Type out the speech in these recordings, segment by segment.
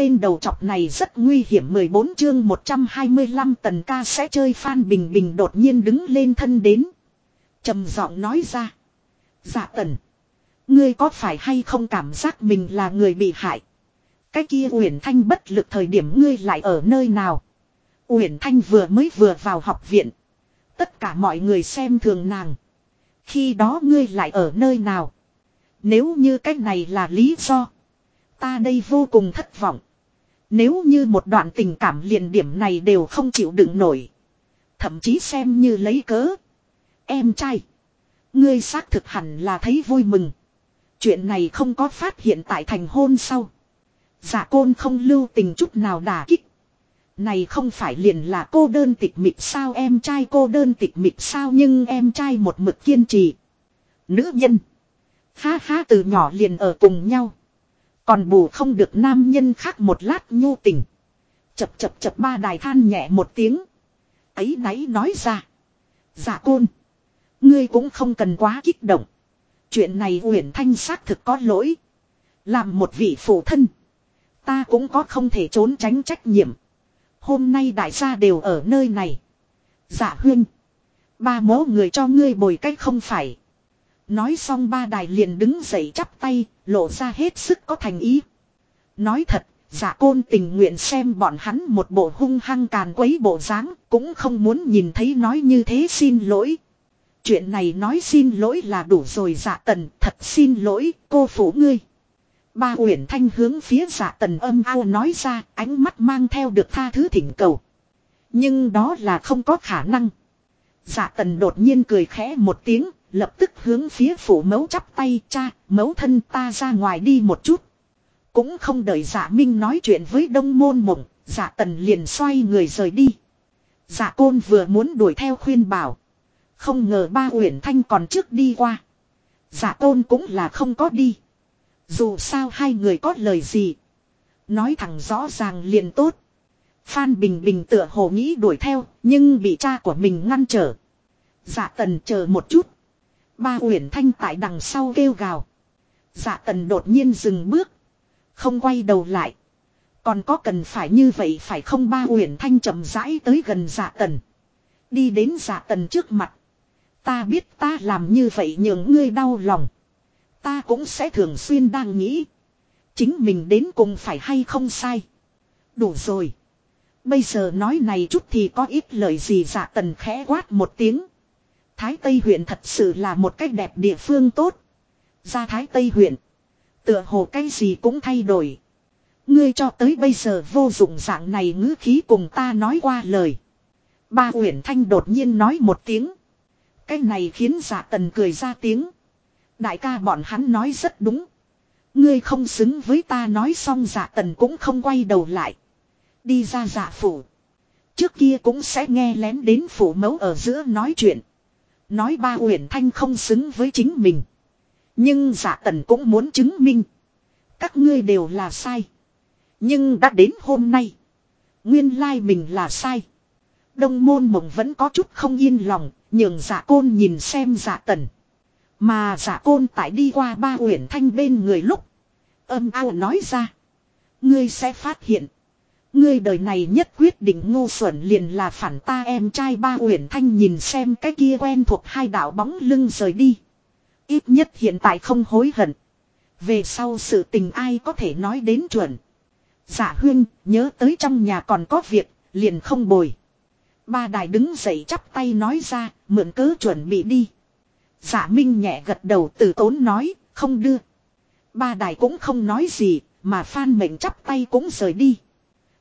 tên đầu chọc này rất nguy hiểm 14 chương 125 tần ca sẽ chơi Phan Bình Bình đột nhiên đứng lên thân đến. trầm giọng nói ra. Dạ tần. Ngươi có phải hay không cảm giác mình là người bị hại? Cái kia Uyển Thanh bất lực thời điểm ngươi lại ở nơi nào? Uyển Thanh vừa mới vừa vào học viện. Tất cả mọi người xem thường nàng. Khi đó ngươi lại ở nơi nào? Nếu như cách này là lý do. Ta đây vô cùng thất vọng. Nếu như một đoạn tình cảm liền điểm này đều không chịu đựng nổi. Thậm chí xem như lấy cớ. Em trai. Ngươi xác thực hẳn là thấy vui mừng. Chuyện này không có phát hiện tại thành hôn sau. Giả côn không lưu tình chút nào đả kích. Này không phải liền là cô đơn tịch mịch sao em trai cô đơn tịch mịch sao nhưng em trai một mực kiên trì. Nữ nhân. Ha ha từ nhỏ liền ở cùng nhau. Còn bù không được nam nhân khác một lát nhu tình. Chập chập chập ba đài than nhẹ một tiếng. Ấy náy nói ra. Dạ côn. Ngươi cũng không cần quá kích động. Chuyện này Uyển Thanh xác thực có lỗi. Làm một vị phụ thân. Ta cũng có không thể trốn tránh trách nhiệm. Hôm nay đại gia đều ở nơi này. Dạ huyên. Ba mố người cho ngươi bồi cách không phải. Nói xong ba đài liền đứng dậy chắp tay, lộ ra hết sức có thành ý. Nói thật, giả côn tình nguyện xem bọn hắn một bộ hung hăng càn quấy bộ dáng, cũng không muốn nhìn thấy nói như thế xin lỗi. Chuyện này nói xin lỗi là đủ rồi giả tần, thật xin lỗi, cô phủ ngươi. Ba Uyển Thanh hướng phía giả tần âm ao nói ra, ánh mắt mang theo được tha thứ thỉnh cầu. Nhưng đó là không có khả năng. Giả tần đột nhiên cười khẽ một tiếng, Lập tức hướng phía phủ mấu chắp tay cha, mấu thân ta ra ngoài đi một chút. Cũng không đợi giả minh nói chuyện với đông môn mộng, giả tần liền xoay người rời đi. Giả côn vừa muốn đuổi theo khuyên bảo. Không ngờ ba uyển thanh còn trước đi qua. Giả côn cũng là không có đi. Dù sao hai người có lời gì. Nói thẳng rõ ràng liền tốt. Phan Bình Bình tựa hồ nghĩ đuổi theo, nhưng bị cha của mình ngăn trở. Dạ tần chờ một chút. Ba Uyển Thanh tại đằng sau kêu gào. Dạ tần đột nhiên dừng bước. Không quay đầu lại. Còn có cần phải như vậy phải không ba Uyển Thanh chậm rãi tới gần dạ tần. Đi đến dạ tần trước mặt. Ta biết ta làm như vậy nhường ngươi đau lòng. Ta cũng sẽ thường xuyên đang nghĩ. Chính mình đến cùng phải hay không sai. Đủ rồi. Bây giờ nói này chút thì có ít lời gì dạ tần khẽ quát một tiếng. Thái Tây huyện thật sự là một cách đẹp địa phương tốt. Ra Thái Tây huyện. Tựa hồ cái gì cũng thay đổi. Ngươi cho tới bây giờ vô dụng dạng này ngữ khí cùng ta nói qua lời. Ba Uyển Thanh đột nhiên nói một tiếng. Cái này khiến giả tần cười ra tiếng. Đại ca bọn hắn nói rất đúng. Ngươi không xứng với ta nói xong giả tần cũng không quay đầu lại. Đi ra giả phủ. Trước kia cũng sẽ nghe lén đến phủ mẫu ở giữa nói chuyện. Nói ba Uyển Thanh không xứng với chính mình. Nhưng giả tần cũng muốn chứng minh. Các ngươi đều là sai. Nhưng đã đến hôm nay. Nguyên lai mình là sai. Đông môn mộng vẫn có chút không yên lòng. Nhường giả côn nhìn xem giả tần. Mà giả côn tại đi qua ba Uyển Thanh bên người lúc. Âm ao nói ra. Ngươi sẽ phát hiện. Ngươi đời này nhất quyết định ngu xuẩn liền là phản ta em trai ba uyển thanh nhìn xem cái kia quen thuộc hai đạo bóng lưng rời đi. Ít nhất hiện tại không hối hận. Về sau sự tình ai có thể nói đến chuẩn. Giả huyên nhớ tới trong nhà còn có việc, liền không bồi. Ba đài đứng dậy chắp tay nói ra, mượn cớ chuẩn bị đi. Giả minh nhẹ gật đầu từ tốn nói, không đưa. Ba đài cũng không nói gì, mà phan mệnh chắp tay cũng rời đi.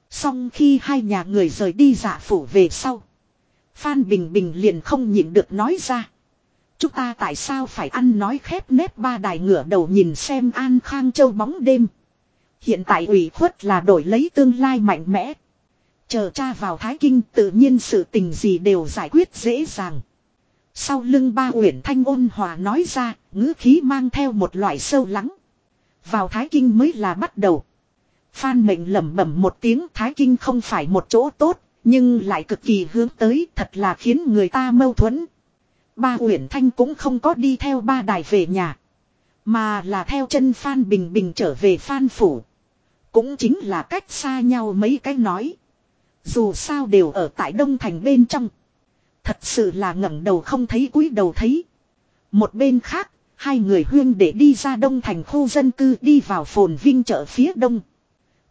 Xong khi hai nhà người rời đi giả phủ về sau. Phan Bình Bình liền không nhịn được nói ra. Chúng ta tại sao phải ăn nói khép nếp ba đài ngửa đầu nhìn xem An Khang Châu bóng đêm. Hiện tại ủy khuất là đổi lấy tương lai mạnh mẽ. Chờ cha vào Thái Kinh tự nhiên sự tình gì đều giải quyết dễ dàng. Sau lưng ba uyển thanh ôn hòa nói ra, ngữ khí mang theo một loại sâu lắng. Vào Thái Kinh mới là bắt đầu. Phan mệnh lẩm bẩm một tiếng Thái Kinh không phải một chỗ tốt, nhưng lại cực kỳ hướng tới thật là khiến người ta mâu thuẫn. Ba Uyển Thanh cũng không có đi theo ba đài về nhà. Mà là theo chân Phan Bình Bình trở về Phan Phủ. Cũng chính là cách xa nhau mấy cái nói. Dù sao đều ở tại Đông Thành bên trong. Thật sự là ngẩng đầu không thấy cúi đầu thấy. Một bên khác, hai người huyên để đi ra Đông Thành khu dân cư đi vào phồn vinh chợ phía Đông.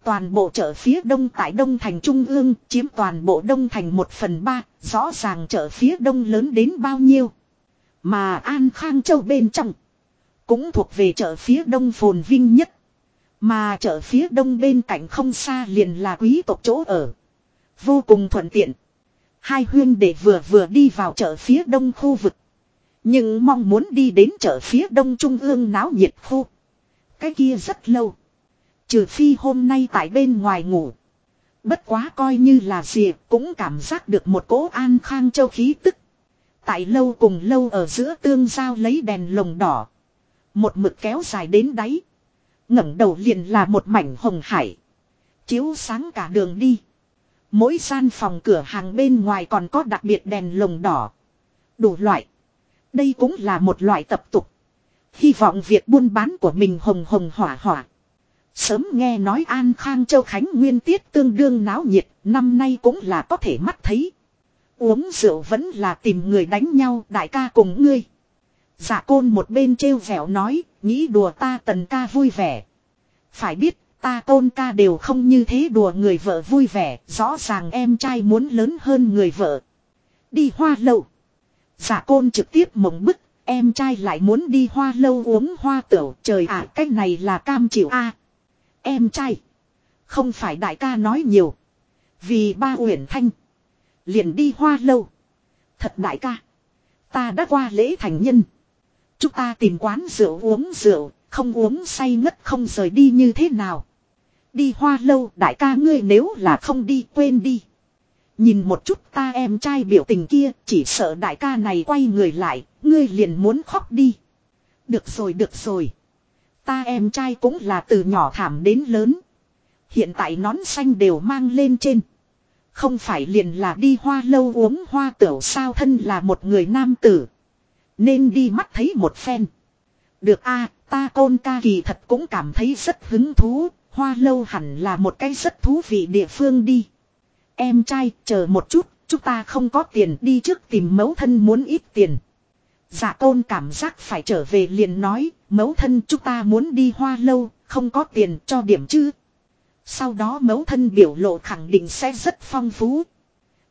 Toàn bộ chợ phía đông tại Đông Thành Trung ương chiếm toàn bộ Đông Thành một phần ba, rõ ràng chợ phía đông lớn đến bao nhiêu. Mà An Khang Châu bên trong, cũng thuộc về chợ phía đông phồn vinh nhất. Mà chợ phía đông bên cạnh không xa liền là quý tộc chỗ ở. Vô cùng thuận tiện. Hai huyên để vừa vừa đi vào chợ phía đông khu vực. Nhưng mong muốn đi đến chợ phía đông trung ương náo nhiệt khu. Cái kia rất lâu. Trừ phi hôm nay tại bên ngoài ngủ. Bất quá coi như là gì cũng cảm giác được một cỗ an khang châu khí tức. Tại lâu cùng lâu ở giữa tương giao lấy đèn lồng đỏ. Một mực kéo dài đến đáy. ngẩng đầu liền là một mảnh hồng hải. Chiếu sáng cả đường đi. Mỗi gian phòng cửa hàng bên ngoài còn có đặc biệt đèn lồng đỏ. Đủ loại. Đây cũng là một loại tập tục. Hy vọng việc buôn bán của mình hồng hồng hỏa hỏa. Sớm nghe nói An Khang Châu Khánh Nguyên Tiết tương đương náo nhiệt, năm nay cũng là có thể mắt thấy. Uống rượu vẫn là tìm người đánh nhau đại ca cùng ngươi. Giả côn một bên trêu vẻo nói, nghĩ đùa ta tần ca vui vẻ. Phải biết, ta tôn ca đều không như thế đùa người vợ vui vẻ, rõ ràng em trai muốn lớn hơn người vợ. Đi hoa lâu. Giả dạ côn trực tiếp mộng bức, em trai lại muốn đi hoa lâu uống hoa tửu, trời ạ à, cái này là cam chịu a Em trai. Không phải đại ca nói nhiều. Vì ba uyển thanh. Liền đi hoa lâu. Thật đại ca. Ta đã qua lễ thành nhân. Chúng ta tìm quán rượu uống rượu. Không uống say ngất không rời đi như thế nào. Đi hoa lâu, đại ca ngươi nếu là không đi, quên đi. Nhìn một chút ta em trai biểu tình kia, chỉ sợ đại ca này quay người lại. Ngươi liền muốn khóc đi. Được rồi được rồi. Ta em trai cũng là từ nhỏ thảm đến lớn. Hiện tại nón xanh đều mang lên trên. Không phải liền là đi hoa lâu uống hoa tửu sao thân là một người nam tử. Nên đi mắt thấy một phen. Được a ta côn ca kỳ thật cũng cảm thấy rất hứng thú. Hoa lâu hẳn là một cái rất thú vị địa phương đi. Em trai chờ một chút, chúng ta không có tiền đi trước tìm mẫu thân muốn ít tiền. Dạ tôn cảm giác phải trở về liền nói, mẫu thân chúng ta muốn đi hoa lâu, không có tiền cho điểm chứ. Sau đó mẫu thân biểu lộ khẳng định sẽ rất phong phú.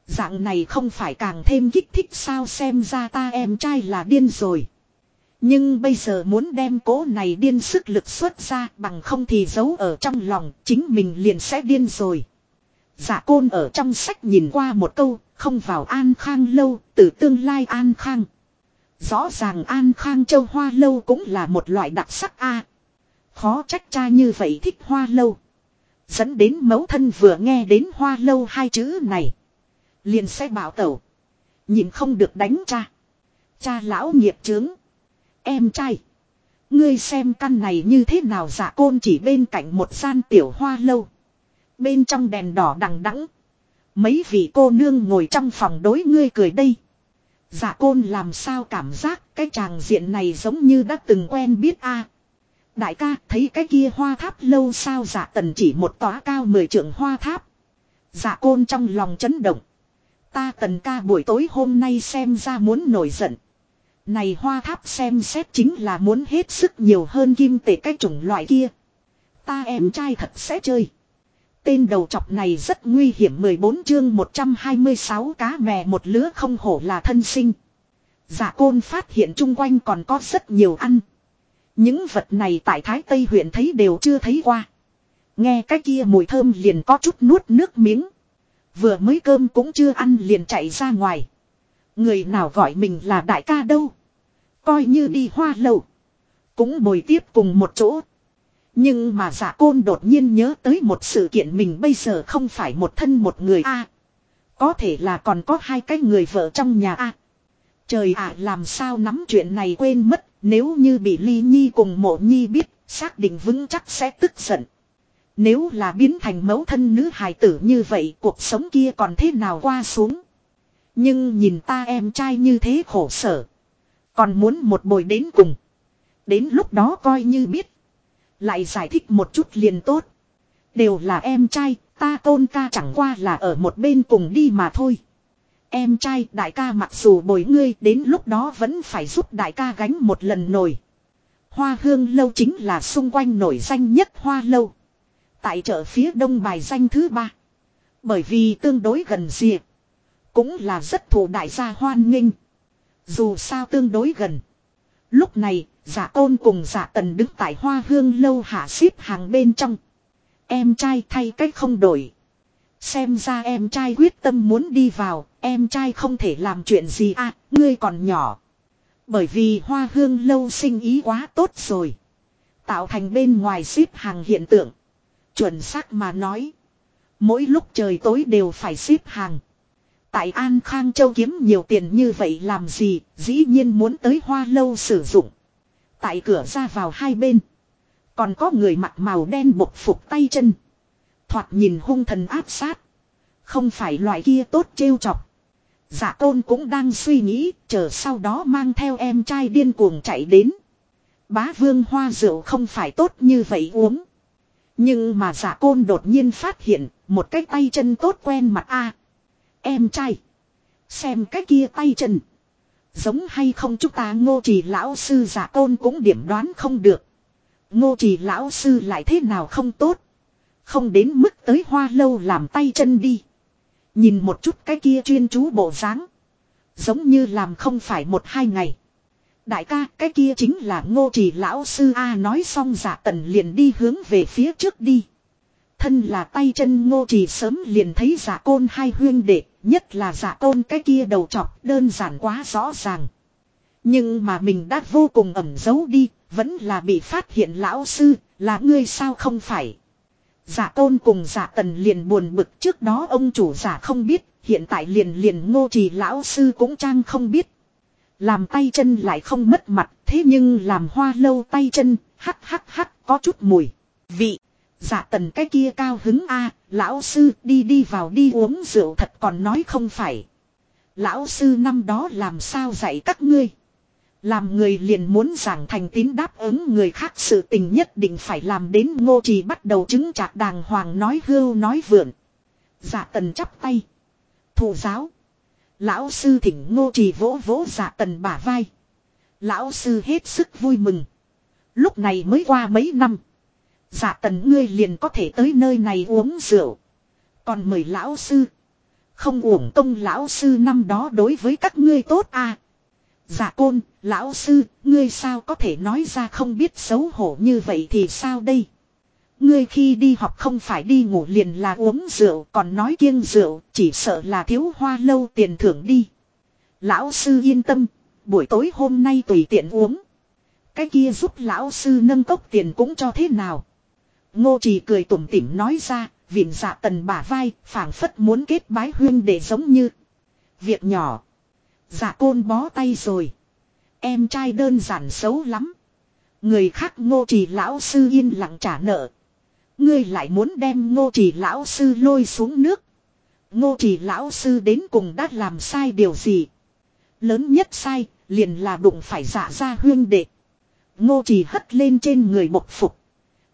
Dạng này không phải càng thêm kích thích sao xem ra ta em trai là điên rồi. Nhưng bây giờ muốn đem cố này điên sức lực xuất ra bằng không thì giấu ở trong lòng chính mình liền sẽ điên rồi. Giả côn ở trong sách nhìn qua một câu, không vào an khang lâu, từ tương lai an khang. Rõ ràng An Khang Châu Hoa Lâu cũng là một loại đặc sắc a. Khó trách cha như vậy thích Hoa Lâu. Dẫn đến mẫu thân vừa nghe đến Hoa Lâu hai chữ này. Liền sẽ bảo tẩu. Nhìn không được đánh cha. Cha lão nghiệp chướng. Em trai. Ngươi xem căn này như thế nào giả côn chỉ bên cạnh một gian tiểu hoa lâu. Bên trong đèn đỏ đằng đẵng Mấy vị cô nương ngồi trong phòng đối ngươi cười đây. Dạ côn làm sao cảm giác cái chàng diện này giống như đã từng quen biết a Đại ca, thấy cái kia hoa tháp lâu sao dạ tần chỉ một tóa cao mười trượng hoa tháp. Dạ côn trong lòng chấn động. Ta tần ca buổi tối hôm nay xem ra muốn nổi giận. Này hoa tháp xem xét chính là muốn hết sức nhiều hơn kim tệ cái chủng loại kia. Ta em trai thật sẽ chơi. Tên đầu chọc này rất nguy hiểm 14 chương 126 cá mè một lứa không hổ là thân sinh. Giả côn phát hiện chung quanh còn có rất nhiều ăn. Những vật này tại Thái Tây huyện thấy đều chưa thấy qua. Nghe cái kia mùi thơm liền có chút nuốt nước miếng. Vừa mới cơm cũng chưa ăn liền chạy ra ngoài. Người nào gọi mình là đại ca đâu. Coi như đi hoa lầu. Cũng bồi tiếp cùng một chỗ. Nhưng mà giả côn đột nhiên nhớ tới một sự kiện mình bây giờ không phải một thân một người a. Có thể là còn có hai cái người vợ trong nhà a. Trời ạ, làm sao nắm chuyện này quên mất, Nếu như bị ly nhi cùng mộ nhi biết, Xác định vững chắc sẽ tức giận. Nếu là biến thành mẫu thân nữ hài tử như vậy, Cuộc sống kia còn thế nào qua xuống? Nhưng nhìn ta em trai như thế khổ sở. Còn muốn một bồi đến cùng. Đến lúc đó coi như biết lại giải thích một chút liền tốt. Đều là em trai, ta tôn ca chẳng qua là ở một bên cùng đi mà thôi. Em trai đại ca mặc dù bồi ngươi đến lúc đó vẫn phải giúp đại ca gánh một lần nổi. Hoa hương lâu chính là xung quanh nổi danh nhất hoa lâu. Tại chợ phía đông bài danh thứ ba. Bởi vì tương đối gần rìa. Cũng là rất thù đại gia hoan nghênh. Dù sao tương đối gần. Lúc này, giả tôn cùng giả tần đứng tại hoa hương lâu hạ xếp hàng bên trong. Em trai thay cách không đổi. Xem ra em trai quyết tâm muốn đi vào, em trai không thể làm chuyện gì à, ngươi còn nhỏ. Bởi vì hoa hương lâu sinh ý quá tốt rồi. Tạo thành bên ngoài xếp hàng hiện tượng. Chuẩn xác mà nói. Mỗi lúc trời tối đều phải xếp hàng. Tại An Khang Châu kiếm nhiều tiền như vậy làm gì, dĩ nhiên muốn tới hoa lâu sử dụng. Tại cửa ra vào hai bên. Còn có người mặc màu đen bộc phục tay chân. Thoạt nhìn hung thần áp sát. Không phải loại kia tốt trêu chọc. Giả tôn cũng đang suy nghĩ, chờ sau đó mang theo em trai điên cuồng chạy đến. Bá vương hoa rượu không phải tốt như vậy uống. Nhưng mà dạ giả côn đột nhiên phát hiện, một cái tay chân tốt quen mặt a Em trai. Xem cái kia tay chân. Giống hay không chúng ta ngô trì lão sư giả tôn cũng điểm đoán không được. Ngô trì lão sư lại thế nào không tốt. Không đến mức tới hoa lâu làm tay chân đi. Nhìn một chút cái kia chuyên chú bộ dáng Giống như làm không phải một hai ngày. Đại ca cái kia chính là ngô trì lão sư A nói xong giả tần liền đi hướng về phía trước đi. Thân là tay chân ngô trì sớm liền thấy giả côn hai huyên đệ, nhất là giả tôn cái kia đầu chọc đơn giản quá rõ ràng. Nhưng mà mình đã vô cùng ẩn giấu đi, vẫn là bị phát hiện lão sư, là ngươi sao không phải. Giả tôn cùng giả tần liền buồn bực trước đó ông chủ giả không biết, hiện tại liền liền ngô trì lão sư cũng trang không biết. Làm tay chân lại không mất mặt, thế nhưng làm hoa lâu tay chân, hắc hắc hắc, có chút mùi. Vị, giả tần cái kia cao hứng a lão sư đi đi vào đi uống rượu thật còn nói không phải. Lão sư năm đó làm sao dạy các ngươi. Làm người liền muốn giảng thành tín đáp ứng người khác sự tình nhất định phải làm đến ngô trì bắt đầu chứng trạc đàng hoàng nói hưu nói vượn. Dạ tần chắp tay. Thủ giáo. Lão sư thỉnh ngô trì vỗ vỗ dạ tần bả vai. Lão sư hết sức vui mừng. Lúc này mới qua mấy năm. Dạ tần ngươi liền có thể tới nơi này uống rượu. Còn mời lão sư. Không uổng công lão sư năm đó đối với các ngươi tốt à. Dạ côn, lão sư, ngươi sao có thể nói ra không biết xấu hổ như vậy thì sao đây? Ngươi khi đi học không phải đi ngủ liền là uống rượu còn nói kiêng rượu chỉ sợ là thiếu hoa lâu tiền thưởng đi. Lão sư yên tâm, buổi tối hôm nay tùy tiện uống. Cái kia giúp lão sư nâng cốc tiền cũng cho thế nào. Ngô trì cười tủm tỉm nói ra, viện dạ tần bả vai, phảng phất muốn kết bái huyên để giống như. Việc nhỏ. Dạ côn bó tay rồi. Em trai đơn giản xấu lắm. Người khác ngô trì lão sư yên lặng trả nợ. Ngươi lại muốn đem ngô trì lão sư lôi xuống nước. Ngô trì lão sư đến cùng đã làm sai điều gì. Lớn nhất sai liền là đụng phải dạ ra huyên đệ. Ngô trì hất lên trên người bộc phục.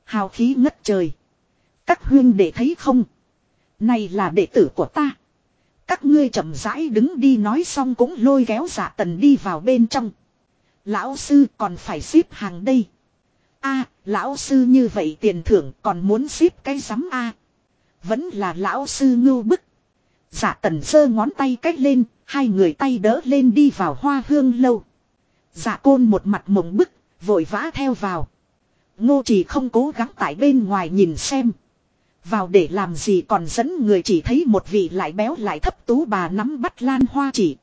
Hào khí ngất trời. Các huyên để thấy không. Này là đệ tử của ta. Các ngươi chậm rãi đứng đi nói xong cũng lôi kéo giả tần đi vào bên trong. Lão sư còn phải xếp hàng đây. a lão sư như vậy tiền thưởng còn muốn xếp cái rắm a Vẫn là lão sư ngưu bức. Giả tần sơ ngón tay cách lên, hai người tay đỡ lên đi vào hoa hương lâu. Giả côn một mặt mộng bức, vội vã theo vào. Ngô chỉ không cố gắng tại bên ngoài nhìn xem. Vào để làm gì còn dẫn người chỉ thấy một vị lại béo lại thấp tú bà nắm bắt lan hoa chỉ.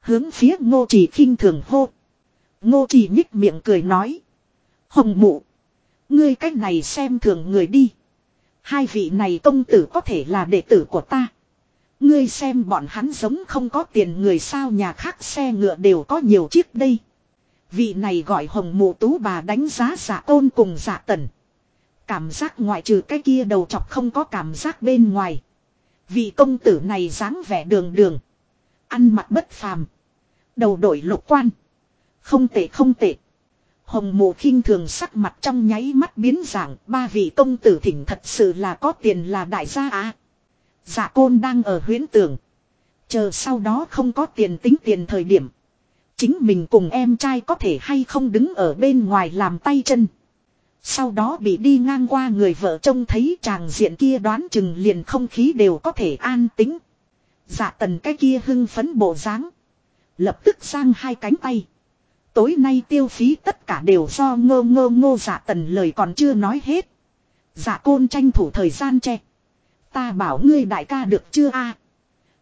Hướng phía ngô chỉ khinh thường hô. Ngô chỉ nhích miệng cười nói. Hồng mụ. Ngươi cách này xem thường người đi. Hai vị này công tử có thể là đệ tử của ta. Ngươi xem bọn hắn giống không có tiền người sao nhà khác xe ngựa đều có nhiều chiếc đây. Vị này gọi hồng mụ tú bà đánh giá giả tôn cùng giả tần. Cảm giác ngoại trừ cái kia đầu chọc không có cảm giác bên ngoài. Vị công tử này dáng vẻ đường đường. Ăn mặc bất phàm. Đầu đội lục quan. Không tệ không tệ. Hồng mụ khinh thường sắc mặt trong nháy mắt biến dạng, ba vị công tử thỉnh thật sự là có tiền là đại gia á. Dạ côn đang ở huyến tưởng. Chờ sau đó không có tiền tính tiền thời điểm. Chính mình cùng em trai có thể hay không đứng ở bên ngoài làm tay chân. Sau đó bị đi ngang qua người vợ trông thấy chàng diện kia đoán chừng liền không khí đều có thể an tính. Dạ tần cái kia hưng phấn bộ dáng Lập tức sang hai cánh tay. Tối nay tiêu phí tất cả đều do ngô ngô ngô dạ tần lời còn chưa nói hết. Dạ côn tranh thủ thời gian che. Ta bảo ngươi đại ca được chưa a?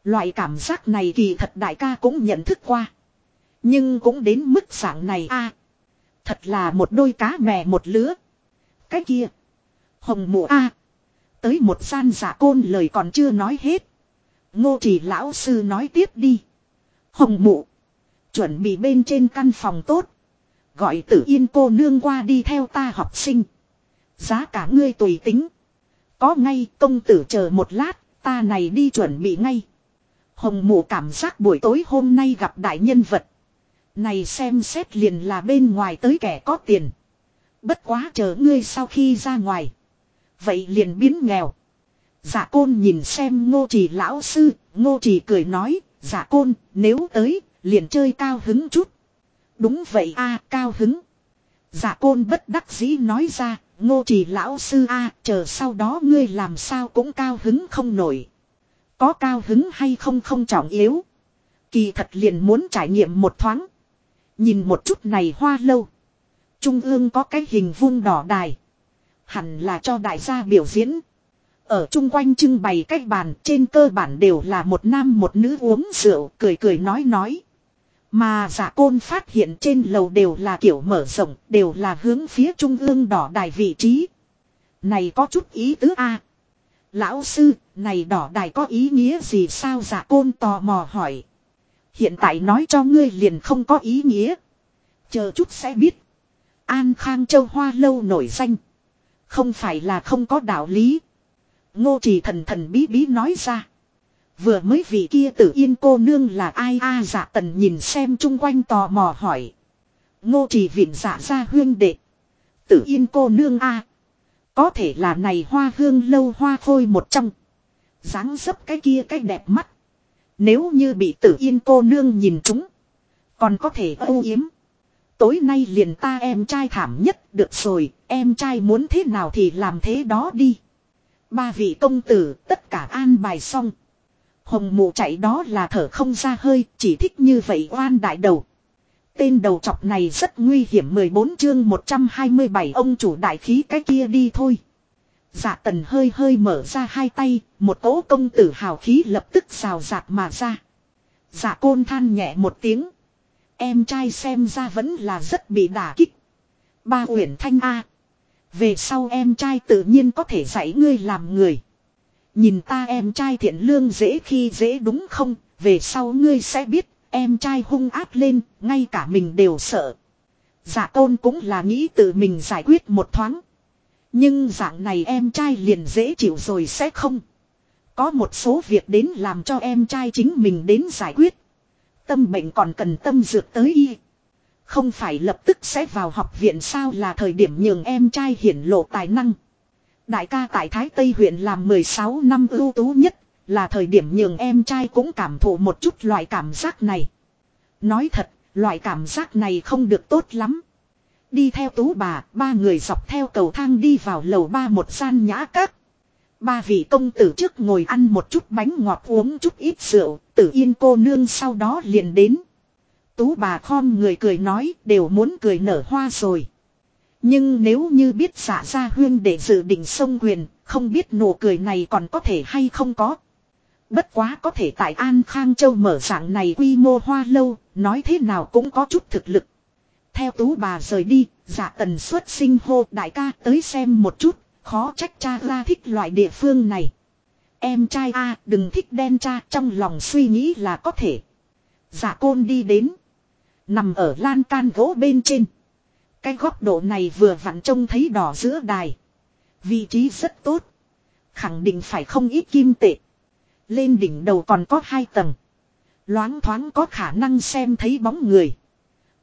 Loại cảm giác này kỳ thật đại ca cũng nhận thức qua. Nhưng cũng đến mức dạng này a. Thật là một đôi cá mè một lứa. Cái kia. Hồng mụ a. Tới một gian giả côn lời còn chưa nói hết. Ngô chỉ lão sư nói tiếp đi. Hồng mụ. Chuẩn bị bên trên căn phòng tốt. Gọi tử yên cô nương qua đi theo ta học sinh. Giá cả ngươi tùy tính. Có ngay công tử chờ một lát, ta này đi chuẩn bị ngay. Hồng mụ cảm giác buổi tối hôm nay gặp đại nhân vật. Này xem xét liền là bên ngoài tới kẻ có tiền. Bất quá chờ ngươi sau khi ra ngoài. Vậy liền biến nghèo. Giả côn nhìn xem ngô trì lão sư, ngô trì cười nói, giả côn, nếu tới, liền chơi cao hứng chút. Đúng vậy a cao hứng. Giả côn bất đắc dĩ nói ra, ngô trì lão sư a chờ sau đó ngươi làm sao cũng cao hứng không nổi. Có cao hứng hay không không trọng yếu. Kỳ thật liền muốn trải nghiệm một thoáng. Nhìn một chút này hoa lâu. Trung ương có cái hình vuông đỏ đài. Hẳn là cho đại gia biểu diễn. Ở chung quanh trưng bày cách bàn trên cơ bản đều là một nam một nữ uống rượu cười cười nói nói. Mà giả côn phát hiện trên lầu đều là kiểu mở rộng đều là hướng phía trung ương đỏ đài vị trí. Này có chút ý tứ a Lão sư, này đỏ đài có ý nghĩa gì sao giả côn tò mò hỏi. Hiện tại nói cho ngươi liền không có ý nghĩa. Chờ chút sẽ biết. An Khang Châu Hoa lâu nổi danh. Không phải là không có đạo lý. Ngô trì thần thần bí bí nói ra. Vừa mới vị kia tử yên cô nương là ai a à, dạ tần nhìn xem chung quanh tò mò hỏi. Ngô trì viện dạ ra huyên đệ. Tử yên cô nương a Có thể là này hoa hương lâu hoa khôi một trong. dáng dấp cái kia cái đẹp mắt. Nếu như bị tử yên cô nương nhìn chúng. Còn có thể âu yếm. Tối nay liền ta em trai thảm nhất được rồi. Em trai muốn thế nào thì làm thế đó đi. Ba vị công tử tất cả an bài xong. Hồng mụ chạy đó là thở không ra hơi, chỉ thích như vậy oan đại đầu. Tên đầu chọc này rất nguy hiểm 14 chương 127 ông chủ đại khí cái kia đi thôi. Dạ tần hơi hơi mở ra hai tay, một cỗ công tử hào khí lập tức xào giạt mà ra. Dạ côn than nhẹ một tiếng. Em trai xem ra vẫn là rất bị đả kích. Ba Uyển Thanh A. Về sau em trai tự nhiên có thể dạy ngươi làm người. Nhìn ta em trai thiện lương dễ khi dễ đúng không, về sau ngươi sẽ biết, em trai hung ác lên, ngay cả mình đều sợ. Dạ tôn cũng là nghĩ tự mình giải quyết một thoáng. Nhưng dạng này em trai liền dễ chịu rồi sẽ không. Có một số việc đến làm cho em trai chính mình đến giải quyết. Tâm bệnh còn cần tâm dược tới y. Không phải lập tức sẽ vào học viện sao là thời điểm nhường em trai hiển lộ tài năng. Đại ca tại Thái Tây huyện làm 16 năm ưu tú nhất, là thời điểm nhường em trai cũng cảm thụ một chút loại cảm giác này. Nói thật, loại cảm giác này không được tốt lắm. Đi theo tú bà, ba người dọc theo cầu thang đi vào lầu ba một gian nhã các. Ba vị công tử trước ngồi ăn một chút bánh ngọt uống chút ít rượu, tử yên cô nương sau đó liền đến. Tú bà khom người cười nói đều muốn cười nở hoa rồi. Nhưng nếu như biết xả ra huyên để dự định sông quyền, không biết nụ cười này còn có thể hay không có. Bất quá có thể tại An Khang Châu mở dạng này quy mô hoa lâu, nói thế nào cũng có chút thực lực. Theo tú bà rời đi, giả tần suất sinh hô đại ca tới xem một chút, khó trách cha ra thích loại địa phương này. Em trai a đừng thích đen cha trong lòng suy nghĩ là có thể. Giả côn đi đến. Nằm ở lan can gỗ bên trên. Cái góc độ này vừa vặn trông thấy đỏ giữa đài. Vị trí rất tốt. Khẳng định phải không ít kim tệ. Lên đỉnh đầu còn có hai tầng. Loáng thoáng có khả năng xem thấy bóng người.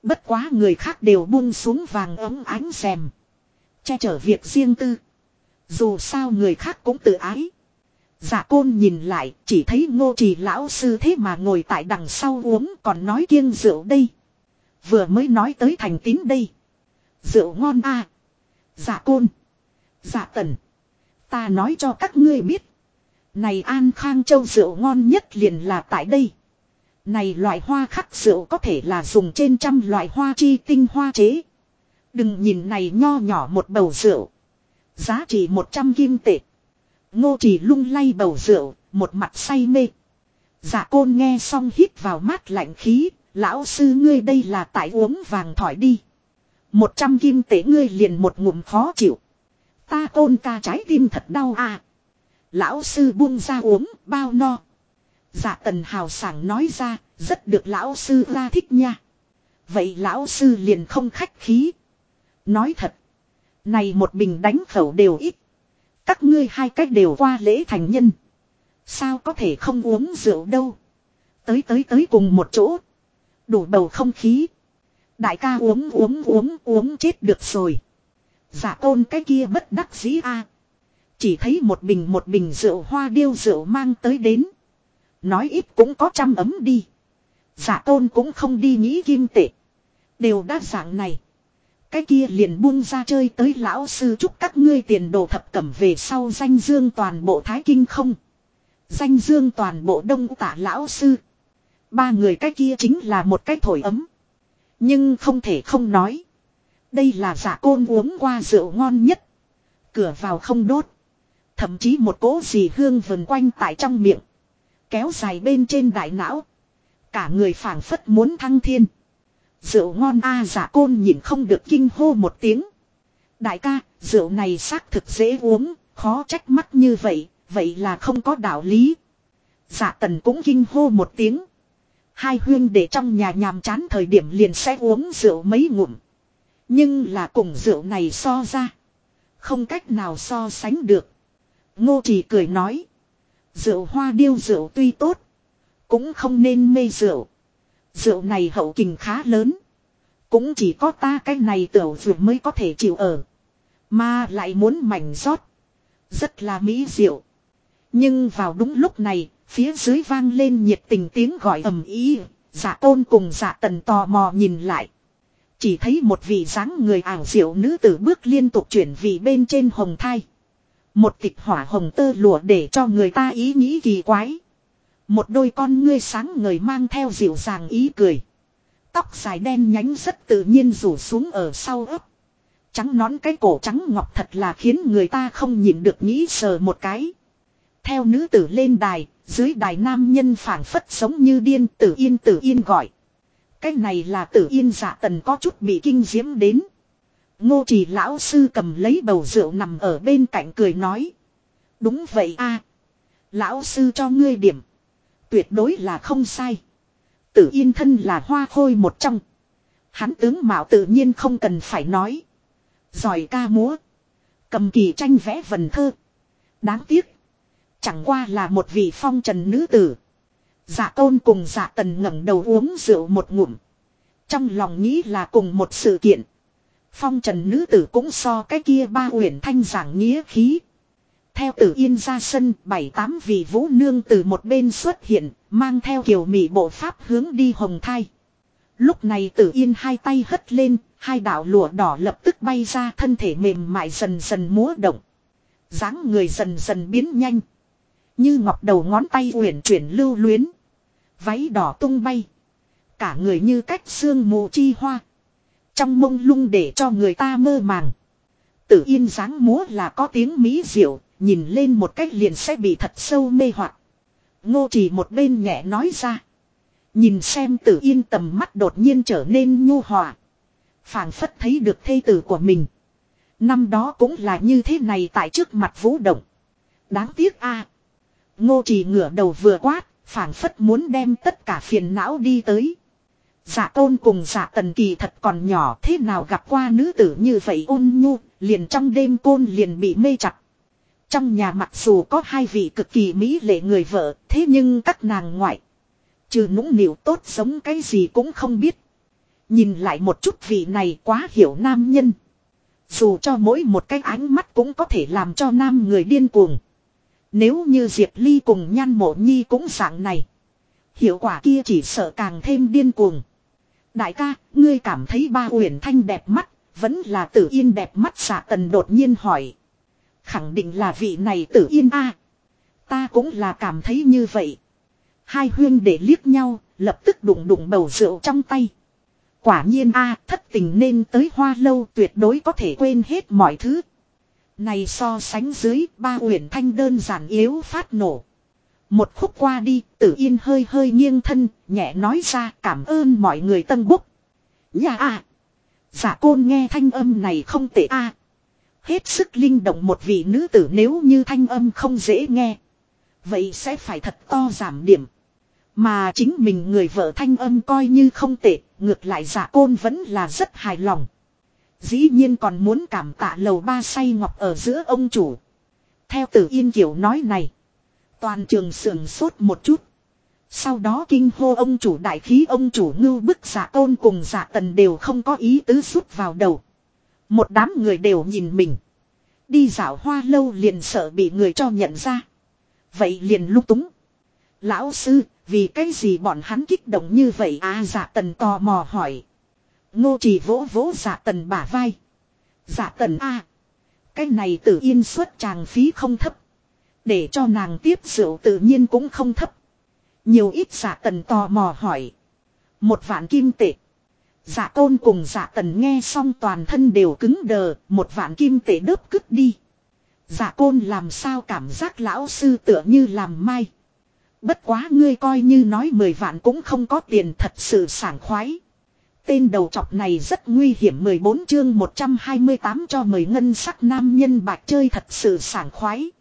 Bất quá người khác đều buông xuống vàng ấm ánh rèm. Che chở việc riêng tư. Dù sao người khác cũng tự ái. Dạ côn nhìn lại, chỉ thấy ngô trì lão sư thế mà ngồi tại đằng sau uống còn nói kiêng rượu đây. Vừa mới nói tới thành tín đây. Rượu ngon à. Dạ côn. Dạ tần. Ta nói cho các ngươi biết. Này An Khang Châu rượu ngon nhất liền là tại đây. Này loại hoa khắc rượu có thể là dùng trên trăm loại hoa chi tinh hoa chế. Đừng nhìn này nho nhỏ một bầu rượu. Giá trị 100 kim tệ. Ngô chỉ lung lay bầu rượu, một mặt say mê. Dạ côn nghe xong hít vào mát lạnh khí, lão sư ngươi đây là tại uống vàng thỏi đi. Một trăm kim tệ ngươi liền một ngụm khó chịu. Ta côn ca trái tim thật đau à. Lão sư buông ra uống, bao no. Dạ tần hào sảng nói ra, rất được lão sư ra thích nha. Vậy lão sư liền không khách khí. Nói thật. Này một bình đánh khẩu đều ít. Các ngươi hai cách đều qua lễ thành nhân. Sao có thể không uống rượu đâu. Tới tới tới cùng một chỗ. Đủ bầu không khí. Đại ca uống uống uống uống chết được rồi. Giả tôn cái kia bất đắc dĩ a Chỉ thấy một bình một bình rượu hoa điêu rượu mang tới đến. Nói ít cũng có trăm ấm đi. Giả tôn cũng không đi nghĩ kim tệ. Đều đa dạng này. Cái kia liền buông ra chơi tới lão sư chúc các ngươi tiền đồ thập cẩm về sau danh dương toàn bộ thái kinh không. Danh dương toàn bộ đông tả lão sư. Ba người cái kia chính là một cái thổi ấm. Nhưng không thể không nói. Đây là giả côn uống qua rượu ngon nhất. Cửa vào không đốt. Thậm chí một cỗ gì hương vần quanh tại trong miệng. Kéo dài bên trên đại não. Cả người phảng phất muốn thăng thiên. Rượu ngon a giả côn nhìn không được kinh hô một tiếng. Đại ca, rượu này xác thực dễ uống, khó trách mắt như vậy, vậy là không có đạo lý. Giả tần cũng kinh hô một tiếng. Hai huyên để trong nhà nhàm chán thời điểm liền sẽ uống rượu mấy ngụm. Nhưng là cùng rượu này so ra. Không cách nào so sánh được. Ngô chỉ cười nói. Rượu hoa điêu rượu tuy tốt. Cũng không nên mê rượu. Rượu này hậu kình khá lớn. Cũng chỉ có ta cái này tiểu rượu mới có thể chịu ở. Mà lại muốn mảnh rót. Rất là mỹ diệu. Nhưng vào đúng lúc này, phía dưới vang lên nhiệt tình tiếng gọi ầm ý. Dạ tôn cùng dạ tần tò mò nhìn lại. Chỉ thấy một vị dáng người ảo diệu nữ tử bước liên tục chuyển vị bên trên hồng thai. Một tịch hỏa hồng tơ lụa để cho người ta ý nghĩ kỳ quái. Một đôi con ngươi sáng người mang theo dịu dàng ý cười. Tóc dài đen nhánh rất tự nhiên rủ xuống ở sau ấp. Trắng nón cái cổ trắng ngọc thật là khiến người ta không nhìn được nghĩ sờ một cái. Theo nữ tử lên đài, dưới đài nam nhân phảng phất sống như điên tử yên tử yên gọi. Cái này là tử yên dạ tần có chút bị kinh diễm đến. Ngô trì lão sư cầm lấy bầu rượu nằm ở bên cạnh cười nói. Đúng vậy a Lão sư cho ngươi điểm. Tuyệt đối là không sai. Tử yên thân là hoa khôi một trong. Hắn tướng mạo tự nhiên không cần phải nói. Giỏi ca múa. Cầm kỳ tranh vẽ vần thơ. Đáng tiếc. Chẳng qua là một vị phong trần nữ tử. Dạ tôn cùng dạ tần ngẩng đầu uống rượu một ngụm. Trong lòng nghĩ là cùng một sự kiện. Phong trần nữ tử cũng so cái kia ba uyển thanh giảng nghĩa khí. Theo tử yên ra sân, bảy tám vị vũ nương từ một bên xuất hiện, mang theo kiểu mỹ bộ pháp hướng đi hồng thai. Lúc này tử yên hai tay hất lên, hai đạo lụa đỏ lập tức bay ra thân thể mềm mại dần dần múa động. dáng người dần dần biến nhanh. Như ngọc đầu ngón tay uyển chuyển lưu luyến. Váy đỏ tung bay. Cả người như cách xương mù chi hoa. Trong mông lung để cho người ta mơ màng. Tử yên dáng múa là có tiếng mỹ diệu, nhìn lên một cách liền sẽ bị thật sâu mê hoặc. Ngô chỉ một bên nhẹ nói ra. Nhìn xem tử yên tầm mắt đột nhiên trở nên nhu hòa. phảng phất thấy được thê tử của mình. Năm đó cũng là như thế này tại trước mặt vũ động. Đáng tiếc a Ngô chỉ ngửa đầu vừa quát, phảng phất muốn đem tất cả phiền não đi tới. Dạ tôn cùng dạ tần kỳ thật còn nhỏ thế nào gặp qua nữ tử như vậy ôn nhu, liền trong đêm côn liền bị mê chặt. Trong nhà mặc dù có hai vị cực kỳ mỹ lệ người vợ, thế nhưng các nàng ngoại. Trừ nũng nịu tốt sống cái gì cũng không biết. Nhìn lại một chút vị này quá hiểu nam nhân. Dù cho mỗi một cái ánh mắt cũng có thể làm cho nam người điên cuồng. Nếu như Diệp Ly cùng nhan mộ nhi cũng dạng này. Hiệu quả kia chỉ sợ càng thêm điên cuồng. Đại ca, ngươi cảm thấy ba uyển thanh đẹp mắt, vẫn là tử yên đẹp mắt xạ tần đột nhiên hỏi. Khẳng định là vị này tử yên a Ta cũng là cảm thấy như vậy. Hai huyên để liếc nhau, lập tức đụng đụng bầu rượu trong tay. Quả nhiên a thất tình nên tới hoa lâu tuyệt đối có thể quên hết mọi thứ. Này so sánh dưới ba uyển thanh đơn giản yếu phát nổ. Một khúc qua đi, tử yên hơi hơi nghiêng thân, nhẹ nói ra cảm ơn mọi người tân búc. Nhà à, Giả côn nghe thanh âm này không tệ a Hết sức linh động một vị nữ tử nếu như thanh âm không dễ nghe. Vậy sẽ phải thật to giảm điểm. Mà chính mình người vợ thanh âm coi như không tệ, ngược lại giả côn vẫn là rất hài lòng. Dĩ nhiên còn muốn cảm tạ lầu ba say ngọc ở giữa ông chủ. Theo tử yên kiểu nói này. Toàn trường sườn sốt một chút. Sau đó kinh hô ông chủ đại khí ông chủ ngưu bức giả tôn cùng giả tần đều không có ý tứ rút vào đầu. Một đám người đều nhìn mình. Đi dạo hoa lâu liền sợ bị người cho nhận ra. Vậy liền lúc túng. Lão sư, vì cái gì bọn hắn kích động như vậy à giả tần tò mò hỏi. Ngô chỉ vỗ vỗ giả tần bả vai. Giả tần a Cái này tự yên suất tràng phí không thấp. Để cho nàng tiếp rượu tự nhiên cũng không thấp. Nhiều ít giả tần tò mò hỏi. Một vạn kim tệ. Giả tôn cùng giả tần nghe xong toàn thân đều cứng đờ, một vạn kim tệ đớp cứt đi. Giả côn làm sao cảm giác lão sư tựa như làm mai. Bất quá ngươi coi như nói mười vạn cũng không có tiền thật sự sảng khoái. Tên đầu trọc này rất nguy hiểm 14 chương 128 cho mời ngân sắc nam nhân bạc chơi thật sự sảng khoái.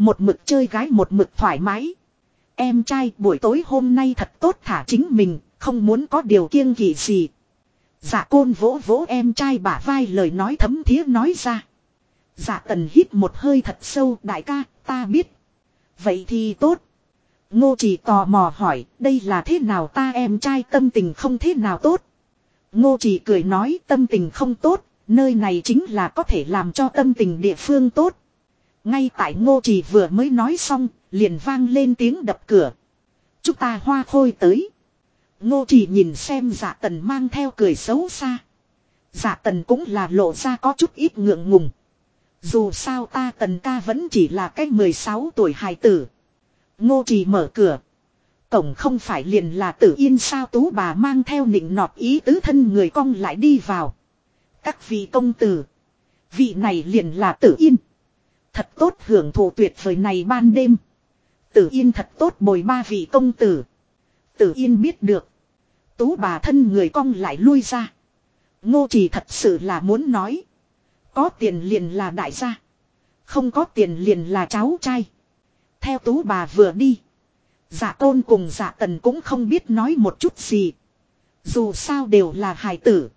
Một mực chơi gái một mực thoải mái. Em trai buổi tối hôm nay thật tốt thả chính mình, không muốn có điều kiêng kỵ gì. Dạ côn vỗ vỗ em trai bả vai lời nói thấm thía nói ra. Dạ tần hít một hơi thật sâu đại ca, ta biết. Vậy thì tốt. Ngô chỉ tò mò hỏi, đây là thế nào ta em trai tâm tình không thế nào tốt. Ngô chỉ cười nói tâm tình không tốt, nơi này chính là có thể làm cho tâm tình địa phương tốt. Ngay tại ngô chỉ vừa mới nói xong, liền vang lên tiếng đập cửa. Chúng ta hoa khôi tới. Ngô chỉ nhìn xem dạ tần mang theo cười xấu xa. Dạ tần cũng là lộ ra có chút ít ngượng ngùng. Dù sao ta tần ca vẫn chỉ là cái 16 tuổi hài tử. Ngô chỉ mở cửa. Cổng không phải liền là tử yên sao tú bà mang theo nịnh nọt ý tứ thân người cong lại đi vào. Các vị công tử. Vị này liền là tử yên. Thật tốt hưởng thụ tuyệt vời này ban đêm. Tử yên thật tốt bồi ba vị công tử. Tử yên biết được. Tú bà thân người cong lại lui ra. Ngô chỉ thật sự là muốn nói. Có tiền liền là đại gia. Không có tiền liền là cháu trai. Theo tú bà vừa đi. Giả tôn cùng giả tần cũng không biết nói một chút gì. Dù sao đều là hài tử.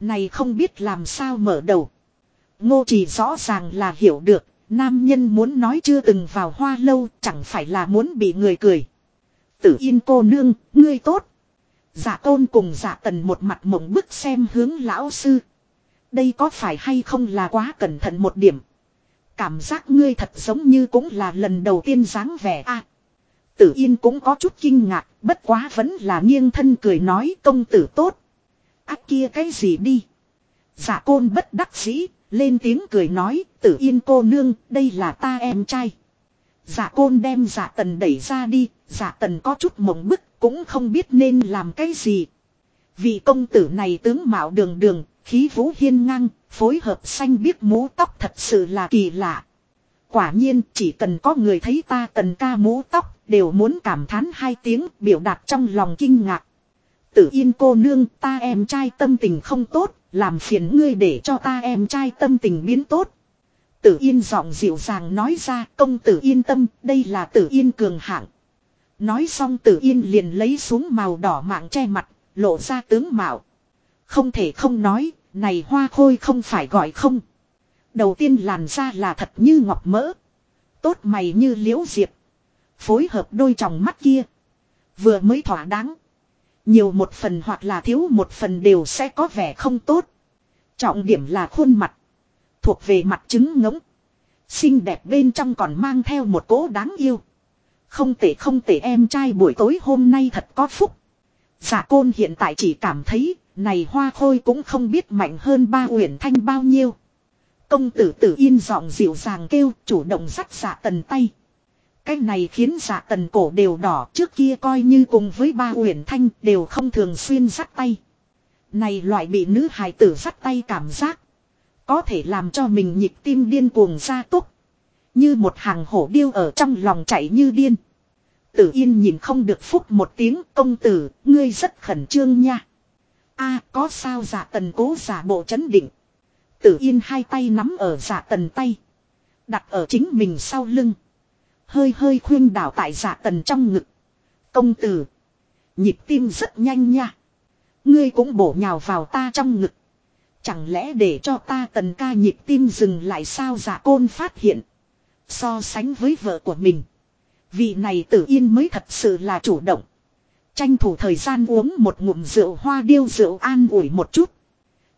Này không biết làm sao mở đầu. Ngô chỉ rõ ràng là hiểu được. Nam nhân muốn nói chưa từng vào hoa lâu chẳng phải là muốn bị người cười. Tử yên cô nương, ngươi tốt. Giả tôn cùng giả tần một mặt mộng bức xem hướng lão sư. Đây có phải hay không là quá cẩn thận một điểm. Cảm giác ngươi thật giống như cũng là lần đầu tiên dáng vẻ a. tử yên cũng có chút kinh ngạc, bất quá vẫn là nghiêng thân cười nói công tử tốt. Ác kia cái gì đi. Giả côn bất đắc dĩ, lên tiếng cười nói, tử yên cô nương, đây là ta em trai. Dạ côn đem dạ tần đẩy ra đi, dạ tần có chút mộng bức, cũng không biết nên làm cái gì. Vị công tử này tướng mạo đường đường, khí vũ hiên ngang, phối hợp xanh biếc mũ tóc thật sự là kỳ lạ. Quả nhiên chỉ cần có người thấy ta tần ca mũ tóc, đều muốn cảm thán hai tiếng biểu đạt trong lòng kinh ngạc. Tử yên cô nương ta em trai tâm tình không tốt, làm phiền ngươi để cho ta em trai tâm tình biến tốt. Tử yên giọng dịu dàng nói ra công tử yên tâm, đây là tử yên cường hạng. Nói xong tử yên liền lấy xuống màu đỏ mạng che mặt, lộ ra tướng mạo. Không thể không nói, này hoa khôi không phải gọi không. Đầu tiên làn da là thật như ngọc mỡ. Tốt mày như liễu diệp. Phối hợp đôi tròng mắt kia. Vừa mới thỏa đáng. Nhiều một phần hoặc là thiếu một phần đều sẽ có vẻ không tốt. Trọng điểm là khuôn mặt. Thuộc về mặt trứng ngỗng. Xinh đẹp bên trong còn mang theo một cỗ đáng yêu. Không tệ không tệ em trai buổi tối hôm nay thật có phúc. Giả côn hiện tại chỉ cảm thấy, này hoa khôi cũng không biết mạnh hơn ba uyển thanh bao nhiêu. Công tử tử yên giọng dịu dàng kêu, chủ động dắt giả tần tay. Cái này khiến giả tần cổ đều đỏ trước kia coi như cùng với ba uyển thanh đều không thường xuyên dắt tay. Này loại bị nữ hài tử dắt tay cảm giác. Có thể làm cho mình nhịp tim điên cuồng ra túc. Như một hàng hổ điêu ở trong lòng chạy như điên. Tử yên nhìn không được phúc một tiếng công tử, ngươi rất khẩn trương nha. a có sao giả tần cố giả bộ chấn định. Tử yên hai tay nắm ở giả tần tay. Đặt ở chính mình sau lưng. Hơi hơi khuyên đảo tại giả tần trong ngực. Công tử. Nhịp tim rất nhanh nha. Ngươi cũng bổ nhào vào ta trong ngực. Chẳng lẽ để cho ta tần ca nhịp tim dừng lại sao giả côn phát hiện. So sánh với vợ của mình. Vị này tử yên mới thật sự là chủ động. Tranh thủ thời gian uống một ngụm rượu hoa điêu rượu an ủi một chút.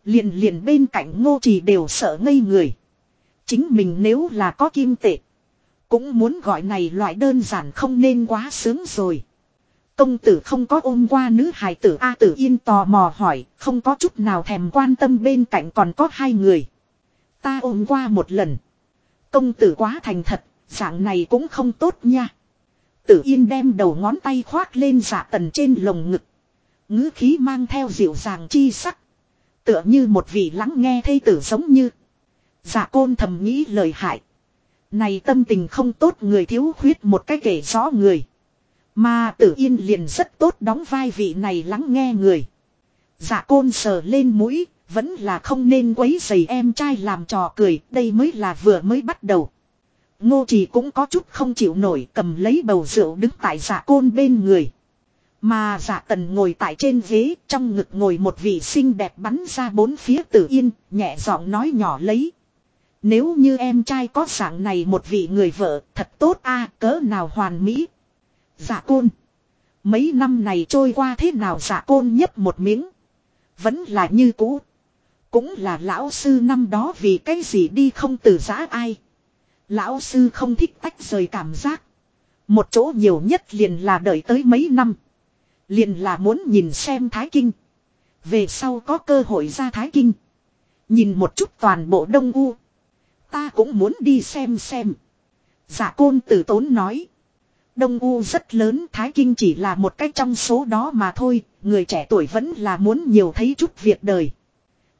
Liền liền bên cạnh ngô trì đều sợ ngây người. Chính mình nếu là có kim tệ. Cũng muốn gọi này loại đơn giản không nên quá sướng rồi. Công tử không có ôm qua nữ hài tử A tử yên tò mò hỏi, không có chút nào thèm quan tâm bên cạnh còn có hai người. Ta ôm qua một lần. Công tử quá thành thật, dạng này cũng không tốt nha. Tử yên đem đầu ngón tay khoác lên giả tần trên lồng ngực. ngữ khí mang theo dịu dàng chi sắc. Tựa như một vị lắng nghe thây tử giống như. giả côn thầm nghĩ lời hại. Này tâm tình không tốt người thiếu khuyết một cái kể rõ người. Mà tử yên liền rất tốt đóng vai vị này lắng nghe người. Dạ côn sờ lên mũi, vẫn là không nên quấy giày em trai làm trò cười, đây mới là vừa mới bắt đầu. Ngô chỉ cũng có chút không chịu nổi cầm lấy bầu rượu đứng tại dạ côn bên người. Mà dạ tần ngồi tại trên ghế trong ngực ngồi một vị xinh đẹp bắn ra bốn phía tử yên, nhẹ giọng nói nhỏ lấy. Nếu như em trai có dạng này một vị người vợ, thật tốt a, cỡ nào hoàn mỹ. Dạ côn. Mấy năm này trôi qua thế nào dạ côn nhấp một miếng. Vẫn là như cũ. Cũng là lão sư năm đó vì cái gì đi không từ giã ai. Lão sư không thích tách rời cảm giác. Một chỗ nhiều nhất liền là đợi tới mấy năm. Liền là muốn nhìn xem Thái Kinh. Về sau có cơ hội ra Thái Kinh. Nhìn một chút toàn bộ Đông U. Ta cũng muốn đi xem xem. Giả dạ côn tử tốn nói. Đông U rất lớn, Thái Kinh chỉ là một cách trong số đó mà thôi. Người trẻ tuổi vẫn là muốn nhiều thấy chút việc đời.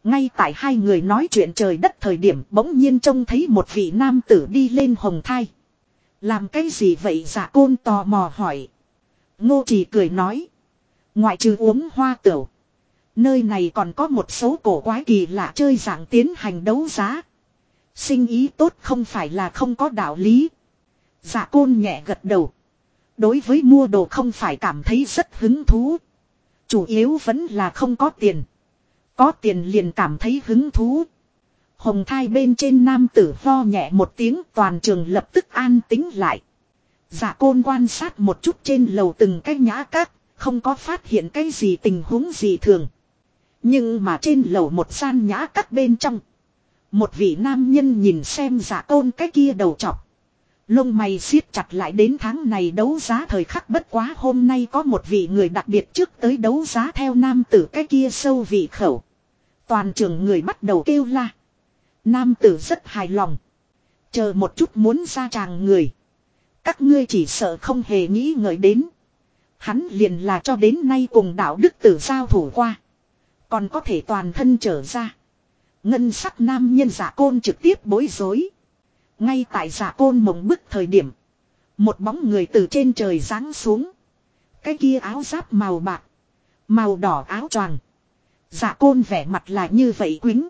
Ngay tại hai người nói chuyện trời đất thời điểm, bỗng nhiên trông thấy một vị nam tử đi lên hồng thai. Làm cái gì vậy giả côn tò mò hỏi. Ngô chỉ cười nói. Ngoại trừ uống hoa tửu. Nơi này còn có một số cổ quái kỳ lạ chơi dạng tiến hành đấu giá. Sinh ý tốt không phải là không có đạo lý. Giả côn nhẹ gật đầu. Đối với mua đồ không phải cảm thấy rất hứng thú. Chủ yếu vẫn là không có tiền. Có tiền liền cảm thấy hứng thú. Hồng thai bên trên nam tử ho nhẹ một tiếng toàn trường lập tức an tính lại. Giả côn quan sát một chút trên lầu từng cái nhã các, không có phát hiện cái gì tình huống gì thường. Nhưng mà trên lầu một gian nhã các bên trong. Một vị nam nhân nhìn xem giả côn cái kia đầu chọc. Lông mày siết chặt lại đến tháng này đấu giá thời khắc bất quá hôm nay có một vị người đặc biệt trước tới đấu giá theo nam tử cái kia sâu vị khẩu. Toàn trường người bắt đầu kêu la. Nam tử rất hài lòng. Chờ một chút muốn ra tràng người. Các ngươi chỉ sợ không hề nghĩ ngợi đến. Hắn liền là cho đến nay cùng đạo đức tử giao thủ qua. Còn có thể toàn thân trở ra. Ngân sắc nam nhân giả côn trực tiếp bối rối. Ngay tại giả côn mộng bức thời điểm. Một bóng người từ trên trời giáng xuống. Cái kia áo giáp màu bạc. Màu đỏ áo choàng. Giả côn vẻ mặt là như vậy quính.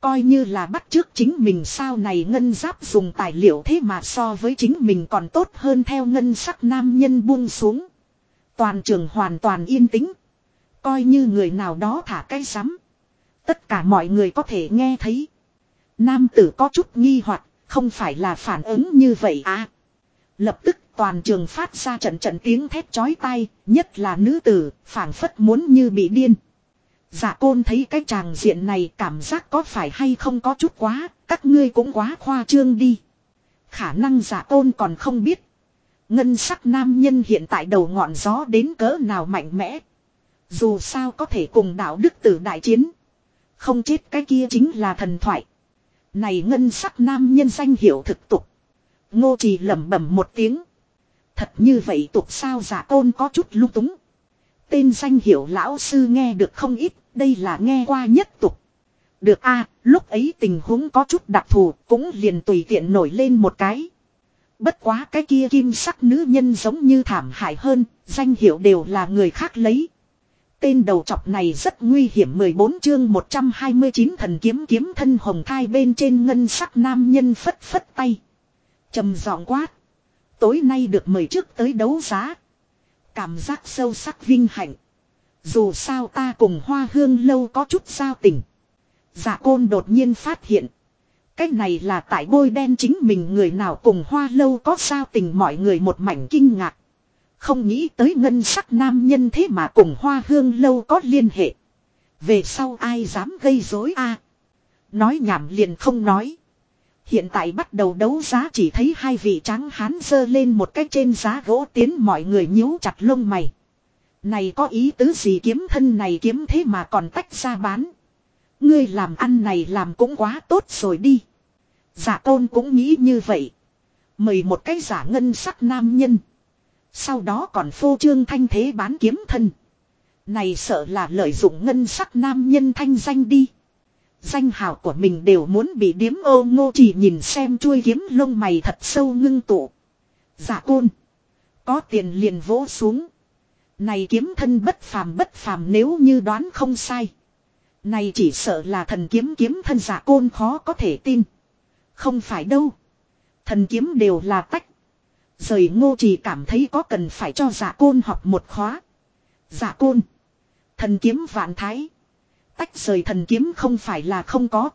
Coi như là bắt trước chính mình sao này ngân giáp dùng tài liệu thế mà so với chính mình còn tốt hơn theo ngân sắc nam nhân buông xuống. Toàn trường hoàn toàn yên tĩnh. Coi như người nào đó thả cây sắm. Tất cả mọi người có thể nghe thấy. Nam tử có chút nghi hoặc không phải là phản ứng như vậy à. Lập tức toàn trường phát ra trận trận tiếng thét chói tai, nhất là nữ tử, phảng phất muốn như bị điên. Dạ côn thấy cái tràng diện này cảm giác có phải hay không có chút quá, các ngươi cũng quá khoa trương đi. Khả năng dạ côn còn không biết. Ngân sắc nam nhân hiện tại đầu ngọn gió đến cỡ nào mạnh mẽ. Dù sao có thể cùng đạo đức tử đại chiến. Không chết cái kia chính là thần thoại. Này ngân sắc nam nhân danh hiểu thực tục. Ngô trì lẩm bẩm một tiếng. Thật như vậy tục sao giả côn có chút lung túng. Tên danh hiệu lão sư nghe được không ít, đây là nghe qua nhất tục. Được a lúc ấy tình huống có chút đặc thù, cũng liền tùy tiện nổi lên một cái. Bất quá cái kia kim sắc nữ nhân giống như thảm hại hơn, danh hiệu đều là người khác lấy. Tên đầu chọc này rất nguy hiểm 14 chương 129 thần kiếm kiếm thân hồng thai bên trên ngân sắc nam nhân phất phất tay. trầm giọng quát. Tối nay được mời trước tới đấu giá. Cảm giác sâu sắc vinh hạnh. Dù sao ta cùng hoa hương lâu có chút giao tình. Giả côn đột nhiên phát hiện. Cái này là tại bôi đen chính mình người nào cùng hoa lâu có giao tình mọi người một mảnh kinh ngạc. Không nghĩ tới ngân sắc nam nhân thế mà cùng hoa hương lâu có liên hệ. Về sau ai dám gây rối a? Nói nhảm liền không nói. Hiện tại bắt đầu đấu giá chỉ thấy hai vị trắng hán dơ lên một cái trên giá gỗ tiến mọi người nhíu chặt lông mày. Này có ý tứ gì kiếm thân này kiếm thế mà còn tách ra bán. Ngươi làm ăn này làm cũng quá tốt rồi đi. Giả tôn cũng nghĩ như vậy. Mời một cái giả ngân sắc nam nhân. Sau đó còn phô trương thanh thế bán kiếm thân. Này sợ là lợi dụng ngân sắc nam nhân thanh danh đi. Danh hào của mình đều muốn bị điếm ô ngô chỉ nhìn xem chuôi kiếm lông mày thật sâu ngưng tụ. Giả côn. Có tiền liền vỗ xuống. Này kiếm thân bất phàm bất phàm nếu như đoán không sai. Này chỉ sợ là thần kiếm kiếm thân giả côn khó có thể tin. Không phải đâu. Thần kiếm đều là tách. Rời ngô chỉ cảm thấy có cần phải cho giả côn học một khóa. Giả côn. Thần kiếm vạn thái. Tách rời thần kiếm không phải là không có.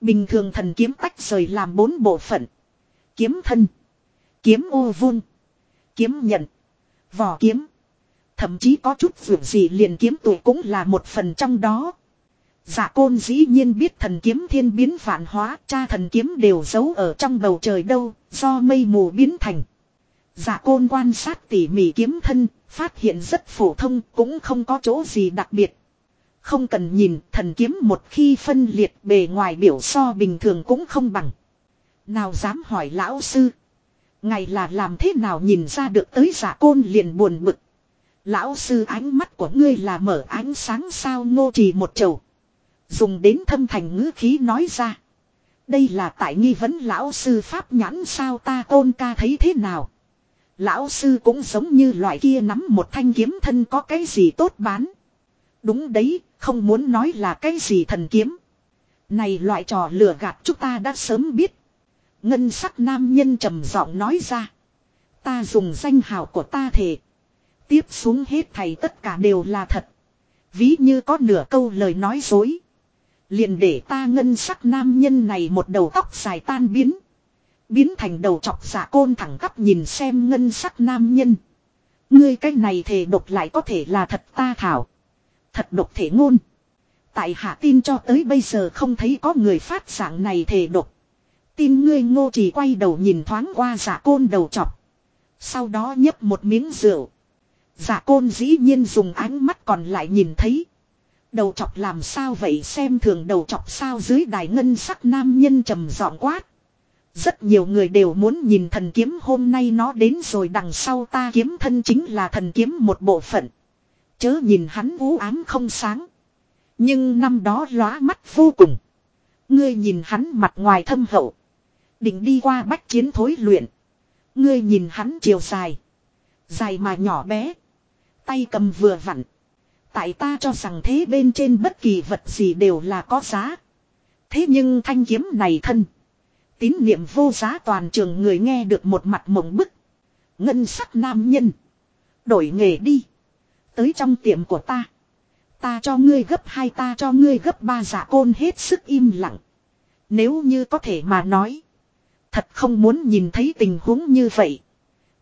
Bình thường thần kiếm tách rời làm bốn bộ phận. Kiếm thân. Kiếm ô vun. Kiếm nhận. Vỏ kiếm. Thậm chí có chút vượt gì liền kiếm tuổi cũng là một phần trong đó. giả côn dĩ nhiên biết thần kiếm thiên biến vạn hóa, cha thần kiếm đều giấu ở trong bầu trời đâu, do mây mù biến thành. Dạ côn quan sát tỉ mỉ kiếm thân, phát hiện rất phổ thông, cũng không có chỗ gì đặc biệt. Không cần nhìn, thần kiếm một khi phân liệt bề ngoài biểu so bình thường cũng không bằng. Nào dám hỏi lão sư. Ngày là làm thế nào nhìn ra được tới giả côn liền buồn bực. Lão sư ánh mắt của ngươi là mở ánh sáng sao ngô trì một chầu. Dùng đến thâm thành ngữ khí nói ra. Đây là tại nghi vấn lão sư pháp nhãn sao ta tôn ca thấy thế nào. Lão sư cũng giống như loại kia nắm một thanh kiếm thân có cái gì tốt bán. Đúng đấy, không muốn nói là cái gì thần kiếm. Này loại trò lừa gạt chúng ta đã sớm biết. Ngân sắc nam nhân trầm giọng nói ra. Ta dùng danh hào của ta thể. Tiếp xuống hết thầy tất cả đều là thật. Ví như có nửa câu lời nói dối. Liền để ta ngân sắc nam nhân này một đầu tóc dài tan biến. Biến thành đầu chọc giả côn thẳng tắp nhìn xem ngân sắc nam nhân. Ngươi cái này thề độc lại có thể là thật ta thảo. Thật độc thể ngôn. Tại hạ tin cho tới bây giờ không thấy có người phát dạng này thề độc. Tin ngươi ngô chỉ quay đầu nhìn thoáng qua giả côn đầu chọc. Sau đó nhấp một miếng rượu. Giả côn dĩ nhiên dùng ánh mắt còn lại nhìn thấy. Đầu chọc làm sao vậy xem thường đầu chọc sao dưới đài ngân sắc nam nhân trầm giọng quát. Rất nhiều người đều muốn nhìn thần kiếm hôm nay nó đến rồi đằng sau ta kiếm thân chính là thần kiếm một bộ phận. Chớ nhìn hắn u ám không sáng. Nhưng năm đó lóa mắt vô cùng. Ngươi nhìn hắn mặt ngoài thâm hậu. Định đi qua bách chiến thối luyện. Ngươi nhìn hắn chiều dài. Dài mà nhỏ bé. Tay cầm vừa vặn. Tại ta cho rằng thế bên trên bất kỳ vật gì đều là có giá. Thế nhưng thanh kiếm này thân. Tín niệm vô giá toàn trường người nghe được một mặt mộng bức. Ngân sắc nam nhân. Đổi nghề đi. Tới trong tiệm của ta. Ta cho ngươi gấp hai, ta cho ngươi gấp ba giả côn hết sức im lặng. Nếu như có thể mà nói. Thật không muốn nhìn thấy tình huống như vậy.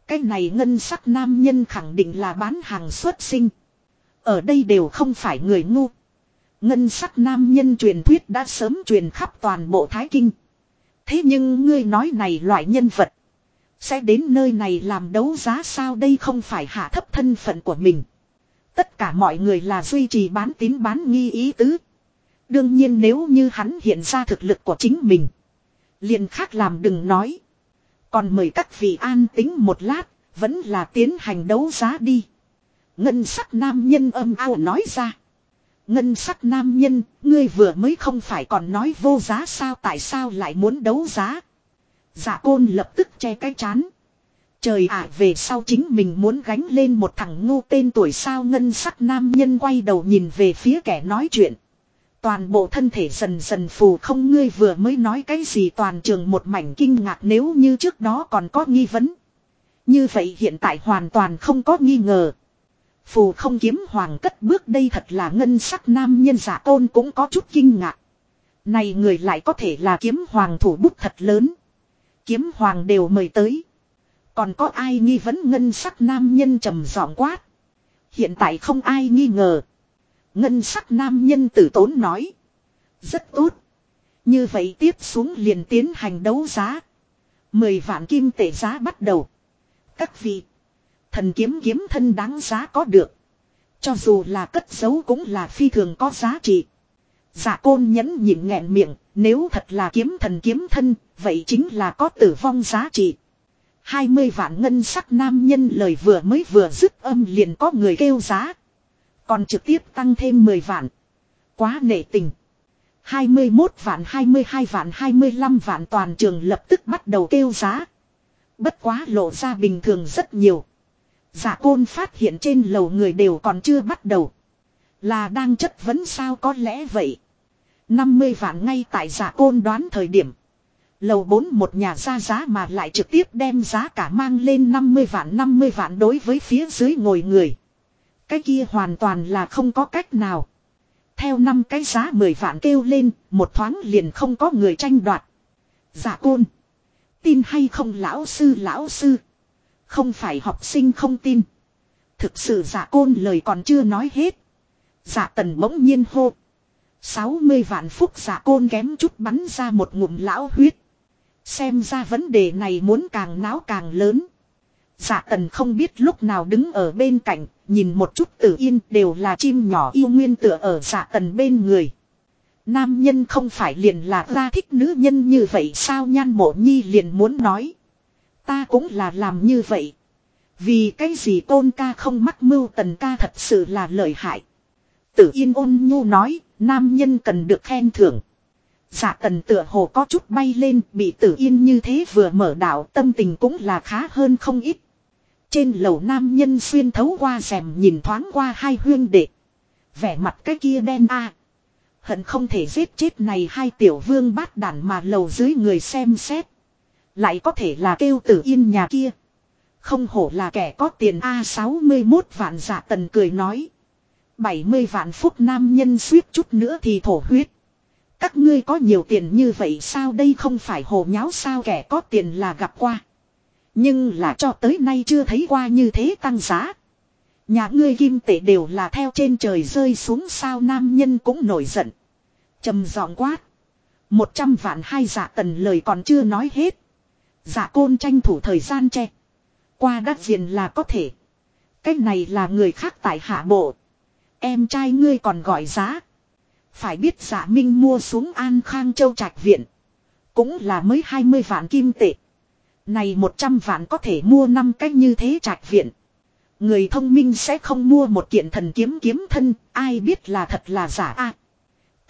Cái này ngân sắc nam nhân khẳng định là bán hàng xuất sinh. Ở đây đều không phải người ngu. Ngân sắc nam nhân truyền thuyết đã sớm truyền khắp toàn bộ Thái Kinh. Thế nhưng ngươi nói này loại nhân vật. Sẽ đến nơi này làm đấu giá sao đây không phải hạ thấp thân phận của mình. Tất cả mọi người là duy trì bán tín bán nghi ý tứ. Đương nhiên nếu như hắn hiện ra thực lực của chính mình. liền khác làm đừng nói. Còn mời các vị an tính một lát, vẫn là tiến hành đấu giá đi. Ngân sắc nam nhân âm ao nói ra. Ngân sắc nam nhân, ngươi vừa mới không phải còn nói vô giá sao tại sao lại muốn đấu giá. Dạ côn lập tức che cái chán. Trời ạ về sau chính mình muốn gánh lên một thằng ngu tên tuổi sao ngân sắc nam nhân quay đầu nhìn về phía kẻ nói chuyện. Toàn bộ thân thể dần dần phù không ngươi vừa mới nói cái gì toàn trường một mảnh kinh ngạc nếu như trước đó còn có nghi vấn. Như vậy hiện tại hoàn toàn không có nghi ngờ. Phù không kiếm hoàng cất bước đây thật là ngân sắc nam nhân giả tôn cũng có chút kinh ngạc. Này người lại có thể là kiếm hoàng thủ bút thật lớn. Kiếm hoàng đều mời tới. Còn có ai nghi vấn ngân sắc nam nhân trầm giọng quát. Hiện tại không ai nghi ngờ. Ngân sắc nam nhân tử tốn nói. Rất tốt. Như vậy tiếp xuống liền tiến hành đấu giá. Mười vạn kim tệ giá bắt đầu. Các vị. Thần kiếm kiếm thân đáng giá có được. Cho dù là cất giấu cũng là phi thường có giá trị. Dạ côn nhẫn nhịn nghẹn miệng. Nếu thật là kiếm thần kiếm thân. Vậy chính là có tử vong giá trị. 20 vạn ngân sắc nam nhân lời vừa mới vừa dứt âm liền có người kêu giá. Còn trực tiếp tăng thêm 10 vạn. Quá nể tình. 21 vạn 22 vạn 25 vạn toàn trường lập tức bắt đầu kêu giá. Bất quá lộ ra bình thường rất nhiều. Giả côn phát hiện trên lầu người đều còn chưa bắt đầu. Là đang chất vấn sao có lẽ vậy. 50 vạn ngay tại giả côn đoán thời điểm. Lầu 4 một nhà ra giá mà lại trực tiếp đem giá cả mang lên 50 vạn 50 vạn đối với phía dưới ngồi người. Cái kia hoàn toàn là không có cách nào. Theo năm cái giá 10 vạn kêu lên, một thoáng liền không có người tranh đoạt. Giả côn. Tin hay không lão sư lão sư. Không phải học sinh không tin. Thực sự giả côn lời còn chưa nói hết. Giả tần bỗng nhiên hô. 60 vạn phúc giả côn kém chút bắn ra một ngụm lão huyết. Xem ra vấn đề này muốn càng náo càng lớn. Giả tần không biết lúc nào đứng ở bên cạnh, nhìn một chút tử yên đều là chim nhỏ yêu nguyên tựa ở giả tần bên người. Nam nhân không phải liền là ra thích nữ nhân như vậy sao nhan mộ nhi liền muốn nói. Ta cũng là làm như vậy. Vì cái gì tôn ca không mắc mưu tần ca thật sự là lợi hại. Tử yên ôn nhu nói, nam nhân cần được khen thưởng. Dạ tần tựa hồ có chút bay lên, bị tử yên như thế vừa mở đảo tâm tình cũng là khá hơn không ít. Trên lầu nam nhân xuyên thấu qua rèm nhìn thoáng qua hai huyên đệ. Vẻ mặt cái kia đen a Hận không thể giết chết này hai tiểu vương bát đản mà lầu dưới người xem xét. Lại có thể là kêu tử yên nhà kia. Không hổ là kẻ có tiền A61 vạn giả tần cười nói. 70 vạn phúc nam nhân suýt chút nữa thì thổ huyết. Các ngươi có nhiều tiền như vậy sao đây không phải hồ nháo sao kẻ có tiền là gặp qua. Nhưng là cho tới nay chưa thấy qua như thế tăng giá. Nhà ngươi kim tệ đều là theo trên trời rơi xuống sao nam nhân cũng nổi giận. trầm giọng quát. Một trăm vạn hai giả tần lời còn chưa nói hết dạ côn tranh thủ thời gian che. Qua đắt diện là có thể. Cái này là người khác tại hạ bộ. Em trai ngươi còn gọi giá. Phải biết giả minh mua xuống An Khang Châu Trạch Viện. Cũng là mới 20 vạn kim tệ. Này 100 vạn có thể mua năm cách như thế Trạch Viện. Người thông minh sẽ không mua một kiện thần kiếm kiếm thân, ai biết là thật là giả a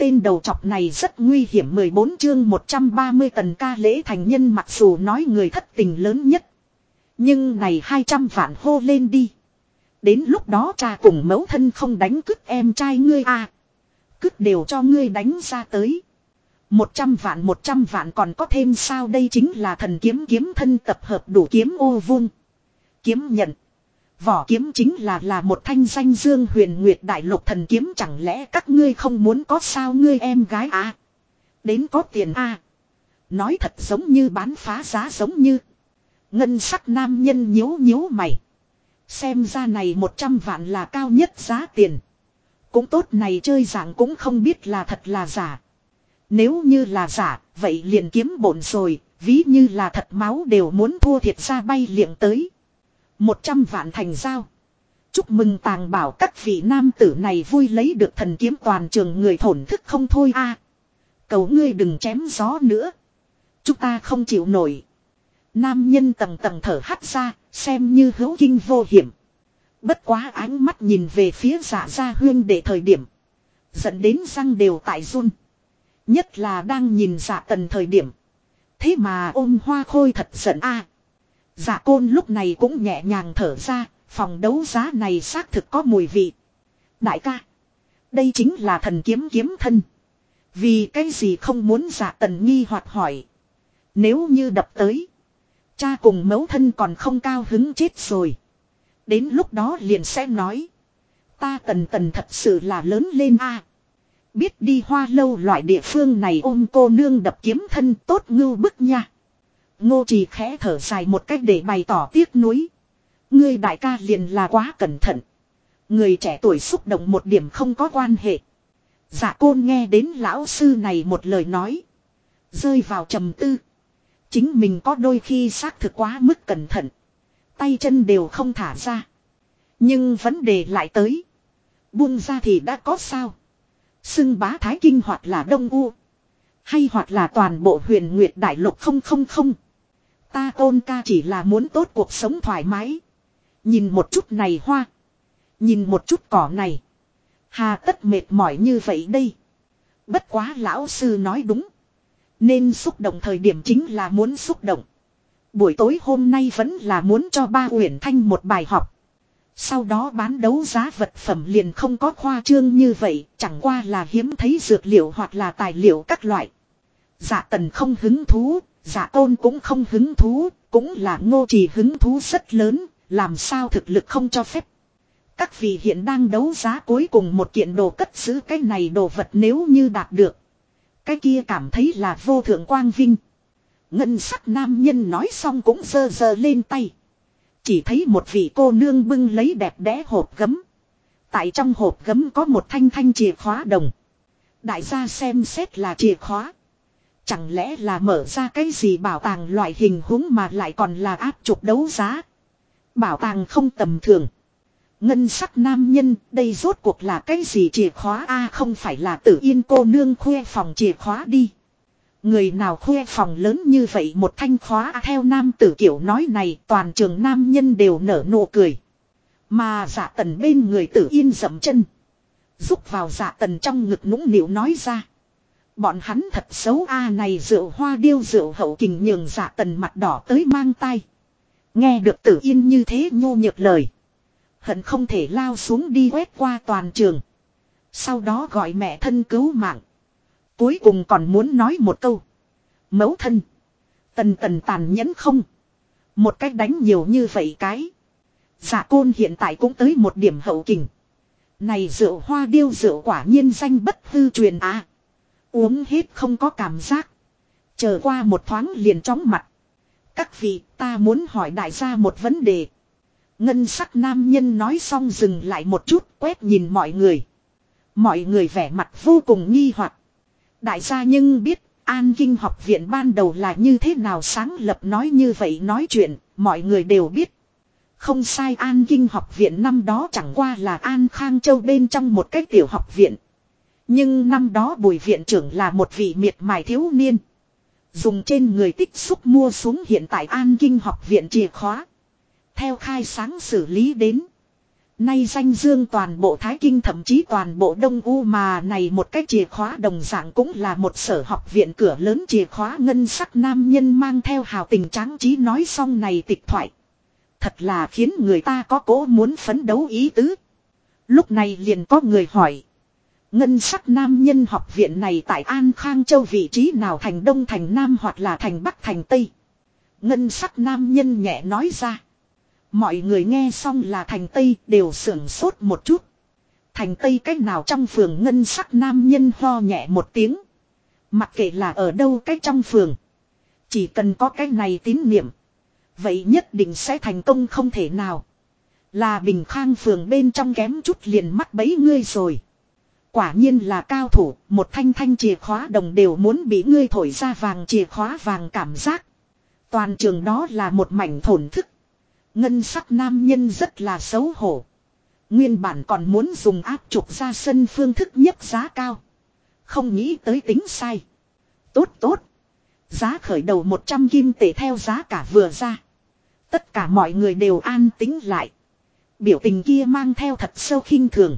tên đầu chọc này rất nguy hiểm 14 chương 130 tần ca lễ thành nhân mặc dù nói người thất tình lớn nhất. Nhưng này 200 vạn hô lên đi. Đến lúc đó cha cùng mẫu thân không đánh cứt em trai ngươi a cứt đều cho ngươi đánh ra tới. Một trăm vạn, một trăm vạn còn có thêm sao đây chính là thần kiếm kiếm thân tập hợp đủ kiếm ô vuông. Kiếm nhận. Vỏ kiếm chính là là một thanh danh dương huyền nguyệt đại lục thần kiếm chẳng lẽ các ngươi không muốn có sao ngươi em gái à. Đến có tiền à. Nói thật giống như bán phá giá giống như. Ngân sắc nam nhân nhíu nhíu mày. Xem ra này 100 vạn là cao nhất giá tiền. Cũng tốt này chơi dạng cũng không biết là thật là giả. Nếu như là giả, vậy liền kiếm bổn rồi, ví như là thật máu đều muốn thua thiệt ra bay liệng tới. 100 vạn thành giao. Chúc mừng tàng bảo các vị nam tử này vui lấy được thần kiếm toàn trường người thổn thức không thôi a. Cầu ngươi đừng chém gió nữa. Chúng ta không chịu nổi. Nam nhân tầng tầng thở hắt ra, xem như hữu kinh vô hiểm. Bất quá ánh mắt nhìn về phía giả gia huyên để thời điểm. Dẫn đến răng đều tại run. Nhất là đang nhìn giả tần thời điểm. Thế mà ôm hoa khôi thật giận a. Giả côn lúc này cũng nhẹ nhàng thở ra, phòng đấu giá này xác thực có mùi vị. Đại ca, đây chính là thần kiếm kiếm thân. Vì cái gì không muốn giả tần nghi hoạt hỏi. Nếu như đập tới, cha cùng mẫu thân còn không cao hứng chết rồi. Đến lúc đó liền sẽ nói. Ta tần tần thật sự là lớn lên a Biết đi hoa lâu loại địa phương này ôm cô nương đập kiếm thân tốt ngưu bức nha. Ngô trì khẽ thở dài một cách để bày tỏ tiếc nuối. Ngươi đại ca liền là quá cẩn thận. Người trẻ tuổi xúc động một điểm không có quan hệ. Dạ côn nghe đến lão sư này một lời nói. Rơi vào trầm tư. Chính mình có đôi khi xác thực quá mức cẩn thận. Tay chân đều không thả ra. Nhưng vấn đề lại tới. Buông ra thì đã có sao. Xưng bá thái kinh hoặc là đông u. Hay hoặc là toàn bộ huyền nguyệt đại lục không không không. Ta tôn ca chỉ là muốn tốt cuộc sống thoải mái. Nhìn một chút này hoa. Nhìn một chút cỏ này. Hà tất mệt mỏi như vậy đây. Bất quá lão sư nói đúng. Nên xúc động thời điểm chính là muốn xúc động. Buổi tối hôm nay vẫn là muốn cho ba Uyển Thanh một bài học. Sau đó bán đấu giá vật phẩm liền không có khoa trương như vậy, chẳng qua là hiếm thấy dược liệu hoặc là tài liệu các loại. Dạ tần không hứng thú, dạ tôn cũng không hứng thú, cũng là ngô trì hứng thú rất lớn, làm sao thực lực không cho phép. Các vị hiện đang đấu giá cuối cùng một kiện đồ cất giữ cái này đồ vật nếu như đạt được. Cái kia cảm thấy là vô thượng quang vinh. Ngân sắc nam nhân nói xong cũng sơ sơ lên tay. Chỉ thấy một vị cô nương bưng lấy đẹp đẽ hộp gấm. Tại trong hộp gấm có một thanh thanh chìa khóa đồng. Đại gia xem xét là chìa khóa. Chẳng lẽ là mở ra cái gì bảo tàng loại hình huống mà lại còn là áp trục đấu giá. Bảo tàng không tầm thường. Ngân sắc nam nhân, đây rốt cuộc là cái gì chìa khóa a không phải là tử yên cô nương khoe phòng chìa khóa đi. Người nào khoe phòng lớn như vậy một thanh khóa theo nam tử kiểu nói này toàn trường nam nhân đều nở nụ cười. Mà giả tần bên người tử yên dậm chân. Rúc vào giả tần trong ngực nũng nịu nói ra. Bọn hắn thật xấu a này rượu hoa điêu rượu hậu kình nhường giả dạ tần mặt đỏ tới mang tay. Nghe được tử yên như thế nhô nhược lời. Hận không thể lao xuống đi quét qua toàn trường. Sau đó gọi mẹ thân cứu mạng. Cuối cùng còn muốn nói một câu. Mẫu thân. Tần tần tàn nhẫn không. Một cách đánh nhiều như vậy cái. Giả côn hiện tại cũng tới một điểm hậu kình. Này rượu hoa điêu rượu quả nhiên danh bất hư truyền à. Uống hết không có cảm giác. Chờ qua một thoáng liền chóng mặt. Các vị ta muốn hỏi đại gia một vấn đề. Ngân sắc nam nhân nói xong dừng lại một chút quét nhìn mọi người. Mọi người vẻ mặt vô cùng nghi hoặc. Đại gia nhưng biết An Kinh học viện ban đầu là như thế nào sáng lập nói như vậy nói chuyện, mọi người đều biết. Không sai An Kinh học viện năm đó chẳng qua là An Khang Châu bên trong một cái tiểu học viện. Nhưng năm đó bùi viện trưởng là một vị miệt mài thiếu niên. Dùng trên người tích xúc mua xuống hiện tại An Kinh học viện chìa khóa. Theo khai sáng xử lý đến. Nay danh dương toàn bộ Thái Kinh thậm chí toàn bộ Đông U mà này một cái chìa khóa đồng dạng cũng là một sở học viện cửa lớn chìa khóa ngân sắc nam nhân mang theo hào tình tráng trí nói xong này tịch thoại. Thật là khiến người ta có cố muốn phấn đấu ý tứ. Lúc này liền có người hỏi. Ngân sắc nam nhân học viện này tại An Khang Châu vị trí nào thành Đông thành Nam hoặc là thành Bắc thành Tây. Ngân sắc nam nhân nhẹ nói ra. Mọi người nghe xong là thành Tây đều sưởng sốt một chút. Thành Tây cách nào trong phường ngân sắc nam nhân ho nhẹ một tiếng. Mặc kệ là ở đâu cách trong phường. Chỉ cần có cái này tín niệm. Vậy nhất định sẽ thành công không thể nào. Là bình khang phường bên trong kém chút liền mắc bấy ngươi rồi. Quả nhiên là cao thủ, một thanh thanh chìa khóa đồng đều muốn bị ngươi thổi ra vàng chìa khóa vàng cảm giác. Toàn trường đó là một mảnh thổn thức. Ngân sắc nam nhân rất là xấu hổ. Nguyên bản còn muốn dùng áp trục ra sân phương thức nhất giá cao. Không nghĩ tới tính sai. Tốt tốt. Giá khởi đầu 100 kim tệ theo giá cả vừa ra. Tất cả mọi người đều an tính lại. Biểu tình kia mang theo thật sâu khinh thường.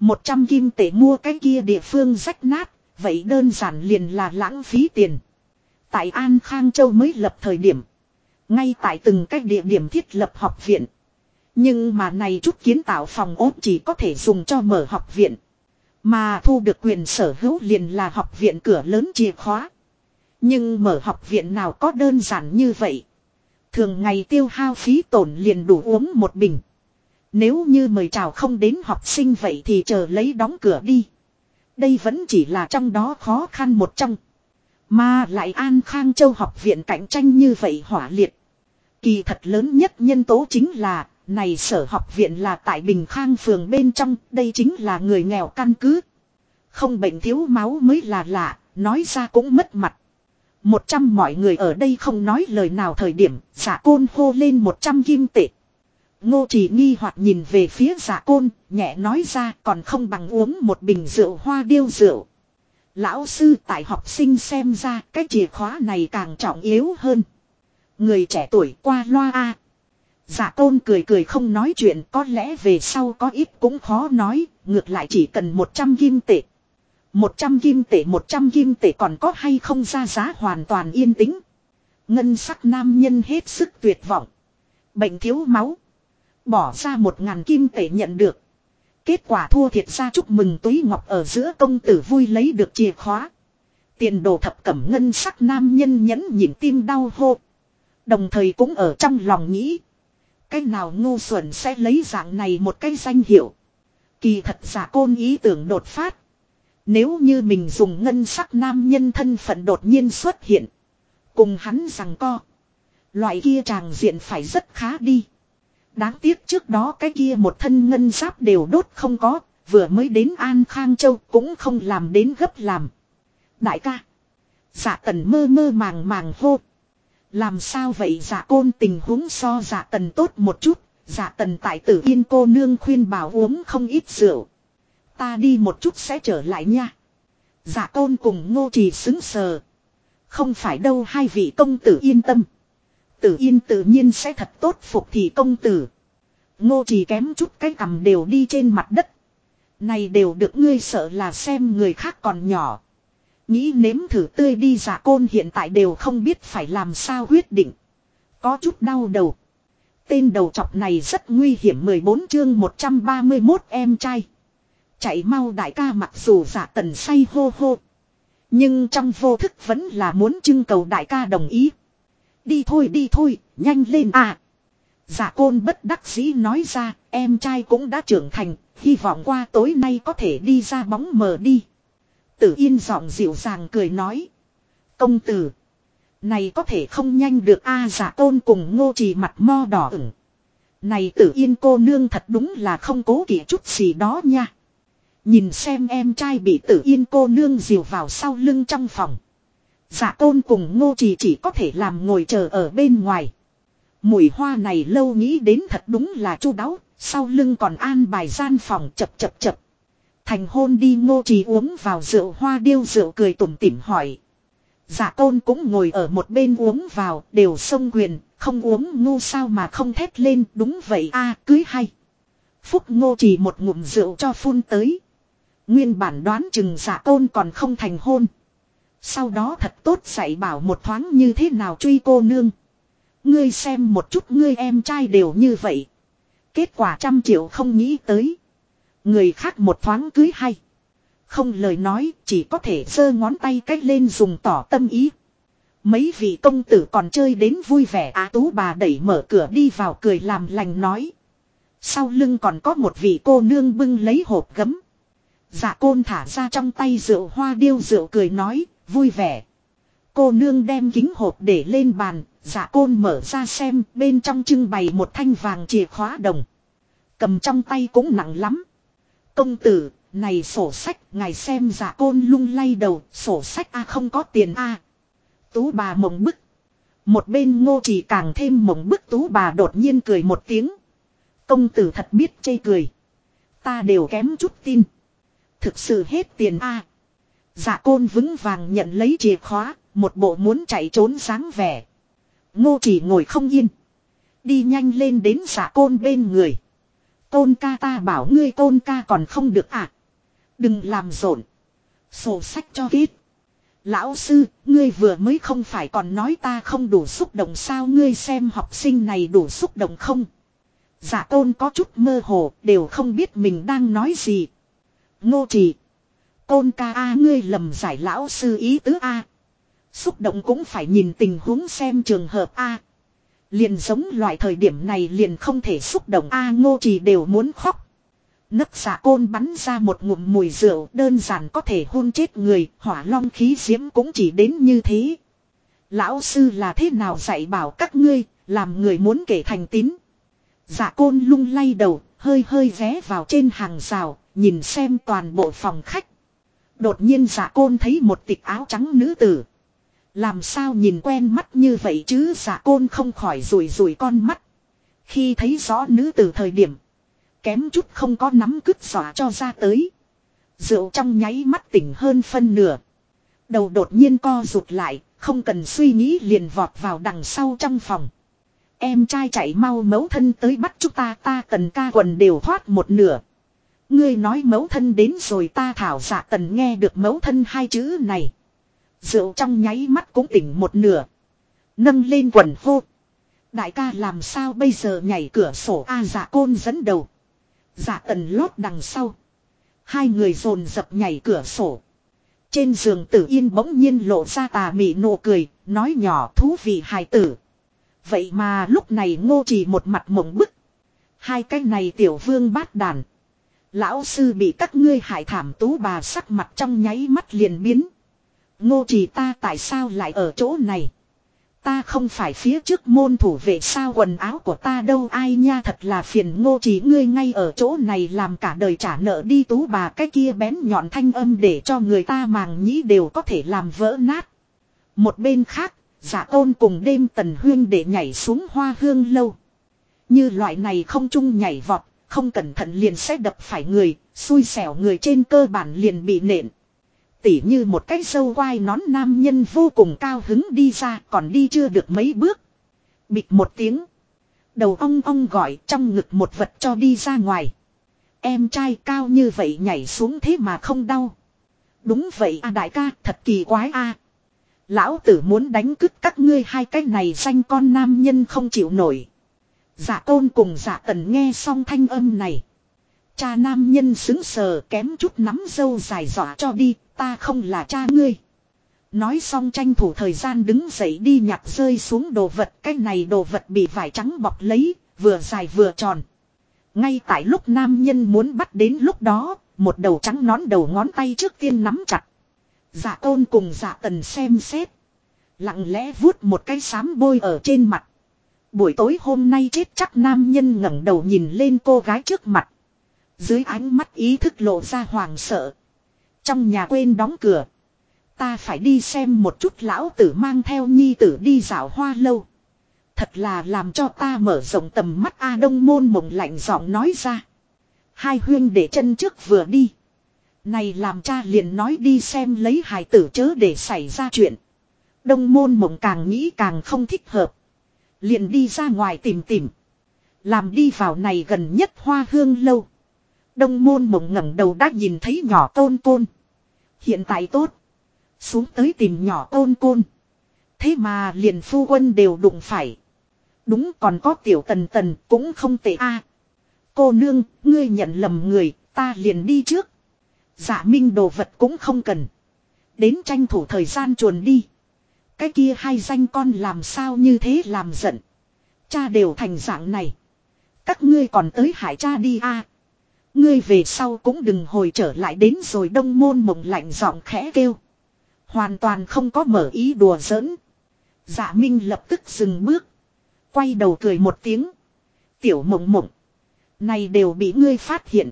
100 kim tệ mua cái kia địa phương rách nát, vậy đơn giản liền là lãng phí tiền. Tại An Khang Châu mới lập thời điểm. Ngay tại từng cách địa điểm thiết lập học viện. Nhưng mà này chút kiến tạo phòng ốt chỉ có thể dùng cho mở học viện. Mà thu được quyền sở hữu liền là học viện cửa lớn chìa khóa. Nhưng mở học viện nào có đơn giản như vậy. Thường ngày tiêu hao phí tổn liền đủ uống một bình. Nếu như mời chào không đến học sinh vậy thì chờ lấy đóng cửa đi. Đây vẫn chỉ là trong đó khó khăn một trong. Mà lại An Khang Châu học viện cạnh tranh như vậy hỏa liệt. Kỳ thật lớn nhất nhân tố chính là, này sở học viện là tại Bình Khang phường bên trong, đây chính là người nghèo căn cứ. Không bệnh thiếu máu mới là lạ, nói ra cũng mất mặt. Một trăm mọi người ở đây không nói lời nào thời điểm, giả côn hô lên một trăm kim tệ. Ngô chỉ nghi hoặc nhìn về phía giả côn, nhẹ nói ra còn không bằng uống một bình rượu hoa điêu rượu. Lão sư tại học sinh xem ra cái chìa khóa này càng trọng yếu hơn. Người trẻ tuổi qua loa a. Giả tôn cười cười không nói chuyện có lẽ về sau có ít cũng khó nói, ngược lại chỉ cần 100 kim tệ. 100 kim tệ 100 kim tệ còn có hay không ra giá hoàn toàn yên tĩnh. Ngân sắc nam nhân hết sức tuyệt vọng. Bệnh thiếu máu. Bỏ ra một ngàn kim tệ nhận được. Kết quả thua thiệt ra chúc mừng túy ngọc ở giữa công tử vui lấy được chìa khóa. Tiền đồ thập cẩm ngân sắc nam nhân nhẫn nhịn tim đau hô. Đồng thời cũng ở trong lòng nghĩ. Cái nào ngu xuẩn sẽ lấy dạng này một cái danh hiệu. Kỳ thật giả côn ý tưởng đột phát. Nếu như mình dùng ngân sắc nam nhân thân phận đột nhiên xuất hiện. Cùng hắn rằng co. Loại kia tràng diện phải rất khá đi. Đáng tiếc trước đó cái kia một thân ngân giáp đều đốt không có, vừa mới đến An Khang Châu cũng không làm đến gấp làm. Đại ca. Dạ tần mơ mơ màng màng hô. Làm sao vậy dạ côn tình huống so dạ tần tốt một chút, dạ tần tại tử yên cô nương khuyên bảo uống không ít rượu. Ta đi một chút sẽ trở lại nha. Dạ côn cùng ngô trì xứng sờ. Không phải đâu hai vị công tử yên tâm. Tử yên tự nhiên sẽ thật tốt phục thì công tử. Ngô chỉ kém chút cái cầm đều đi trên mặt đất. Này đều được ngươi sợ là xem người khác còn nhỏ. Nghĩ nếm thử tươi đi giả côn hiện tại đều không biết phải làm sao quyết định. Có chút đau đầu. Tên đầu chọc này rất nguy hiểm 14 chương 131 em trai. Chạy mau đại ca mặc dù giả tần say hô hô. Nhưng trong vô thức vẫn là muốn trưng cầu đại ca đồng ý. Đi thôi đi thôi, nhanh lên à. Giả côn bất đắc dĩ nói ra, em trai cũng đã trưởng thành, hy vọng qua tối nay có thể đi ra bóng mờ đi. Tử yên giọng dịu dàng cười nói. Công tử. Này có thể không nhanh được a giả tôn cùng ngô trì mặt mo đỏ ửng. Này tử yên cô nương thật đúng là không cố kỵ chút gì đó nha. Nhìn xem em trai bị tử yên cô nương dìu vào sau lưng trong phòng. Dạ tôn cùng ngô trì chỉ có thể làm ngồi chờ ở bên ngoài. Mùi hoa này lâu nghĩ đến thật đúng là chu đáo, sau lưng còn an bài gian phòng chập chập chập. Thành hôn đi ngô trì uống vào rượu hoa điêu rượu cười tủm tỉm hỏi. Dạ tôn cũng ngồi ở một bên uống vào, đều sông quyền, không uống ngu sao mà không thét lên, đúng vậy a cưới hay. Phúc ngô trì một ngụm rượu cho phun tới. Nguyên bản đoán chừng giả tôn còn không thành hôn. Sau đó thật tốt dạy bảo một thoáng như thế nào truy cô nương. Ngươi xem một chút ngươi em trai đều như vậy. Kết quả trăm triệu không nghĩ tới. Người khác một thoáng cưới hay. Không lời nói, chỉ có thể giơ ngón tay cách lên dùng tỏ tâm ý. Mấy vị công tử còn chơi đến vui vẻ á tú bà đẩy mở cửa đi vào cười làm lành nói. Sau lưng còn có một vị cô nương bưng lấy hộp gấm. Dạ côn thả ra trong tay rượu hoa điêu rượu cười nói, vui vẻ. Cô nương đem kính hộp để lên bàn, giả côn mở ra xem bên trong trưng bày một thanh vàng chìa khóa đồng. Cầm trong tay cũng nặng lắm. Công tử, này sổ sách, ngài xem giả côn lung lay đầu, sổ sách a không có tiền a Tú bà mộng bức. Một bên ngô chỉ càng thêm mộng bức tú bà đột nhiên cười một tiếng. Công tử thật biết chê cười. Ta đều kém chút tin. Thực sự hết tiền a Dạ côn vững vàng nhận lấy chìa khóa, một bộ muốn chạy trốn sáng vẻ. Ngô chỉ ngồi không yên. Đi nhanh lên đến dạ côn bên người. Côn ca ta bảo ngươi côn ca còn không được à. Đừng làm rộn. Sổ sách cho kết. Lão sư, ngươi vừa mới không phải còn nói ta không đủ xúc động sao ngươi xem học sinh này đủ xúc động không? Dạ Giả tôn có chút mơ hồ, đều không biết mình đang nói gì. Ngô trì. Tôn ca a ngươi lầm giải lão sư ý tứ a. Xúc động cũng phải nhìn tình huống xem trường hợp a. Liền giống loại thời điểm này liền không thể xúc động a ngô trì đều muốn khóc. Nấc xạ côn bắn ra một ngụm mùi rượu đơn giản có thể hôn chết người, hỏa long khí diễm cũng chỉ đến như thế. Lão sư là thế nào dạy bảo các ngươi, làm người muốn kể thành tín. Dạ côn lung lay đầu, hơi hơi ghé vào trên hàng rào, nhìn xem toàn bộ phòng khách. Đột nhiên giả côn thấy một tịch áo trắng nữ tử. Làm sao nhìn quen mắt như vậy chứ giả côn không khỏi rủi rủi con mắt. Khi thấy rõ nữ tử thời điểm. Kém chút không có nắm cứt xỏa cho ra tới. Rượu trong nháy mắt tỉnh hơn phân nửa. Đầu đột nhiên co rụt lại, không cần suy nghĩ liền vọt vào đằng sau trong phòng. Em trai chạy mau mấu thân tới bắt chúng ta ta tần ca quần đều thoát một nửa. Ngươi nói mẫu thân đến rồi ta thảo giả tần nghe được mẫu thân hai chữ này. Rượu trong nháy mắt cũng tỉnh một nửa. Nâng lên quần hô. Đại ca làm sao bây giờ nhảy cửa sổ A giả côn dẫn đầu. Giả tần lót đằng sau. Hai người dồn dập nhảy cửa sổ. Trên giường tử yên bỗng nhiên lộ ra tà mị nụ cười, nói nhỏ thú vị hài tử. Vậy mà lúc này ngô chỉ một mặt mộng bức. Hai cái này tiểu vương bát đàn. Lão sư bị các ngươi hại thảm tú bà sắc mặt trong nháy mắt liền biến. Ngô trì ta tại sao lại ở chỗ này? Ta không phải phía trước môn thủ vệ sao quần áo của ta đâu ai nha thật là phiền ngô trì ngươi ngay ở chỗ này làm cả đời trả nợ đi tú bà cái kia bén nhọn thanh âm để cho người ta màng nhĩ đều có thể làm vỡ nát. Một bên khác, giả tôn cùng đêm tần huyên để nhảy xuống hoa hương lâu. Như loại này không chung nhảy vọt, không cẩn thận liền sẽ đập phải người, xui xẻo người trên cơ bản liền bị nện. Tỉ như một cái sâu quai nón nam nhân vô cùng cao hứng đi ra còn đi chưa được mấy bước. Bịt một tiếng. Đầu ong ong gọi trong ngực một vật cho đi ra ngoài. Em trai cao như vậy nhảy xuống thế mà không đau. Đúng vậy a đại ca thật kỳ quái a. Lão tử muốn đánh cứt các ngươi hai cái này danh con nam nhân không chịu nổi. Dạ tôn cùng dạ tần nghe xong thanh âm này. Cha nam nhân xứng sờ kém chút nắm dâu dài dọa cho đi, ta không là cha ngươi. Nói xong tranh thủ thời gian đứng dậy đi nhặt rơi xuống đồ vật, cái này đồ vật bị vải trắng bọc lấy, vừa dài vừa tròn. Ngay tại lúc nam nhân muốn bắt đến lúc đó, một đầu trắng nón đầu ngón tay trước tiên nắm chặt. Dạ tôn cùng dạ tần xem xét. Lặng lẽ vuốt một cái sám bôi ở trên mặt. Buổi tối hôm nay chết chắc nam nhân ngẩng đầu nhìn lên cô gái trước mặt. Dưới ánh mắt ý thức lộ ra hoàng sợ. Trong nhà quên đóng cửa. Ta phải đi xem một chút lão tử mang theo nhi tử đi dạo hoa lâu. Thật là làm cho ta mở rộng tầm mắt A Đông môn mộng lạnh giọng nói ra. Hai huyên để chân trước vừa đi. Này làm cha liền nói đi xem lấy hài tử chớ để xảy ra chuyện. Đông môn mộng càng nghĩ càng không thích hợp. Liền đi ra ngoài tìm tìm. Làm đi vào này gần nhất hoa hương lâu. Đông môn mộng ngẩng đầu đã nhìn thấy nhỏ tôn côn. Hiện tại tốt. Xuống tới tìm nhỏ tôn côn. Thế mà liền phu quân đều đụng phải. Đúng còn có tiểu tần tần cũng không tệ a. cô nương, ngươi nhận lầm người, ta liền đi trước. Dạ minh đồ vật cũng không cần. Đến tranh thủ thời gian chuồn đi. Cái kia hai danh con làm sao như thế làm giận. Cha đều thành dạng này. Các ngươi còn tới hải cha đi a. Ngươi về sau cũng đừng hồi trở lại đến rồi đông môn mộng lạnh giọng khẽ kêu. Hoàn toàn không có mở ý đùa giỡn. Dạ Minh lập tức dừng bước. Quay đầu cười một tiếng. Tiểu mộng mộng. Này đều bị ngươi phát hiện.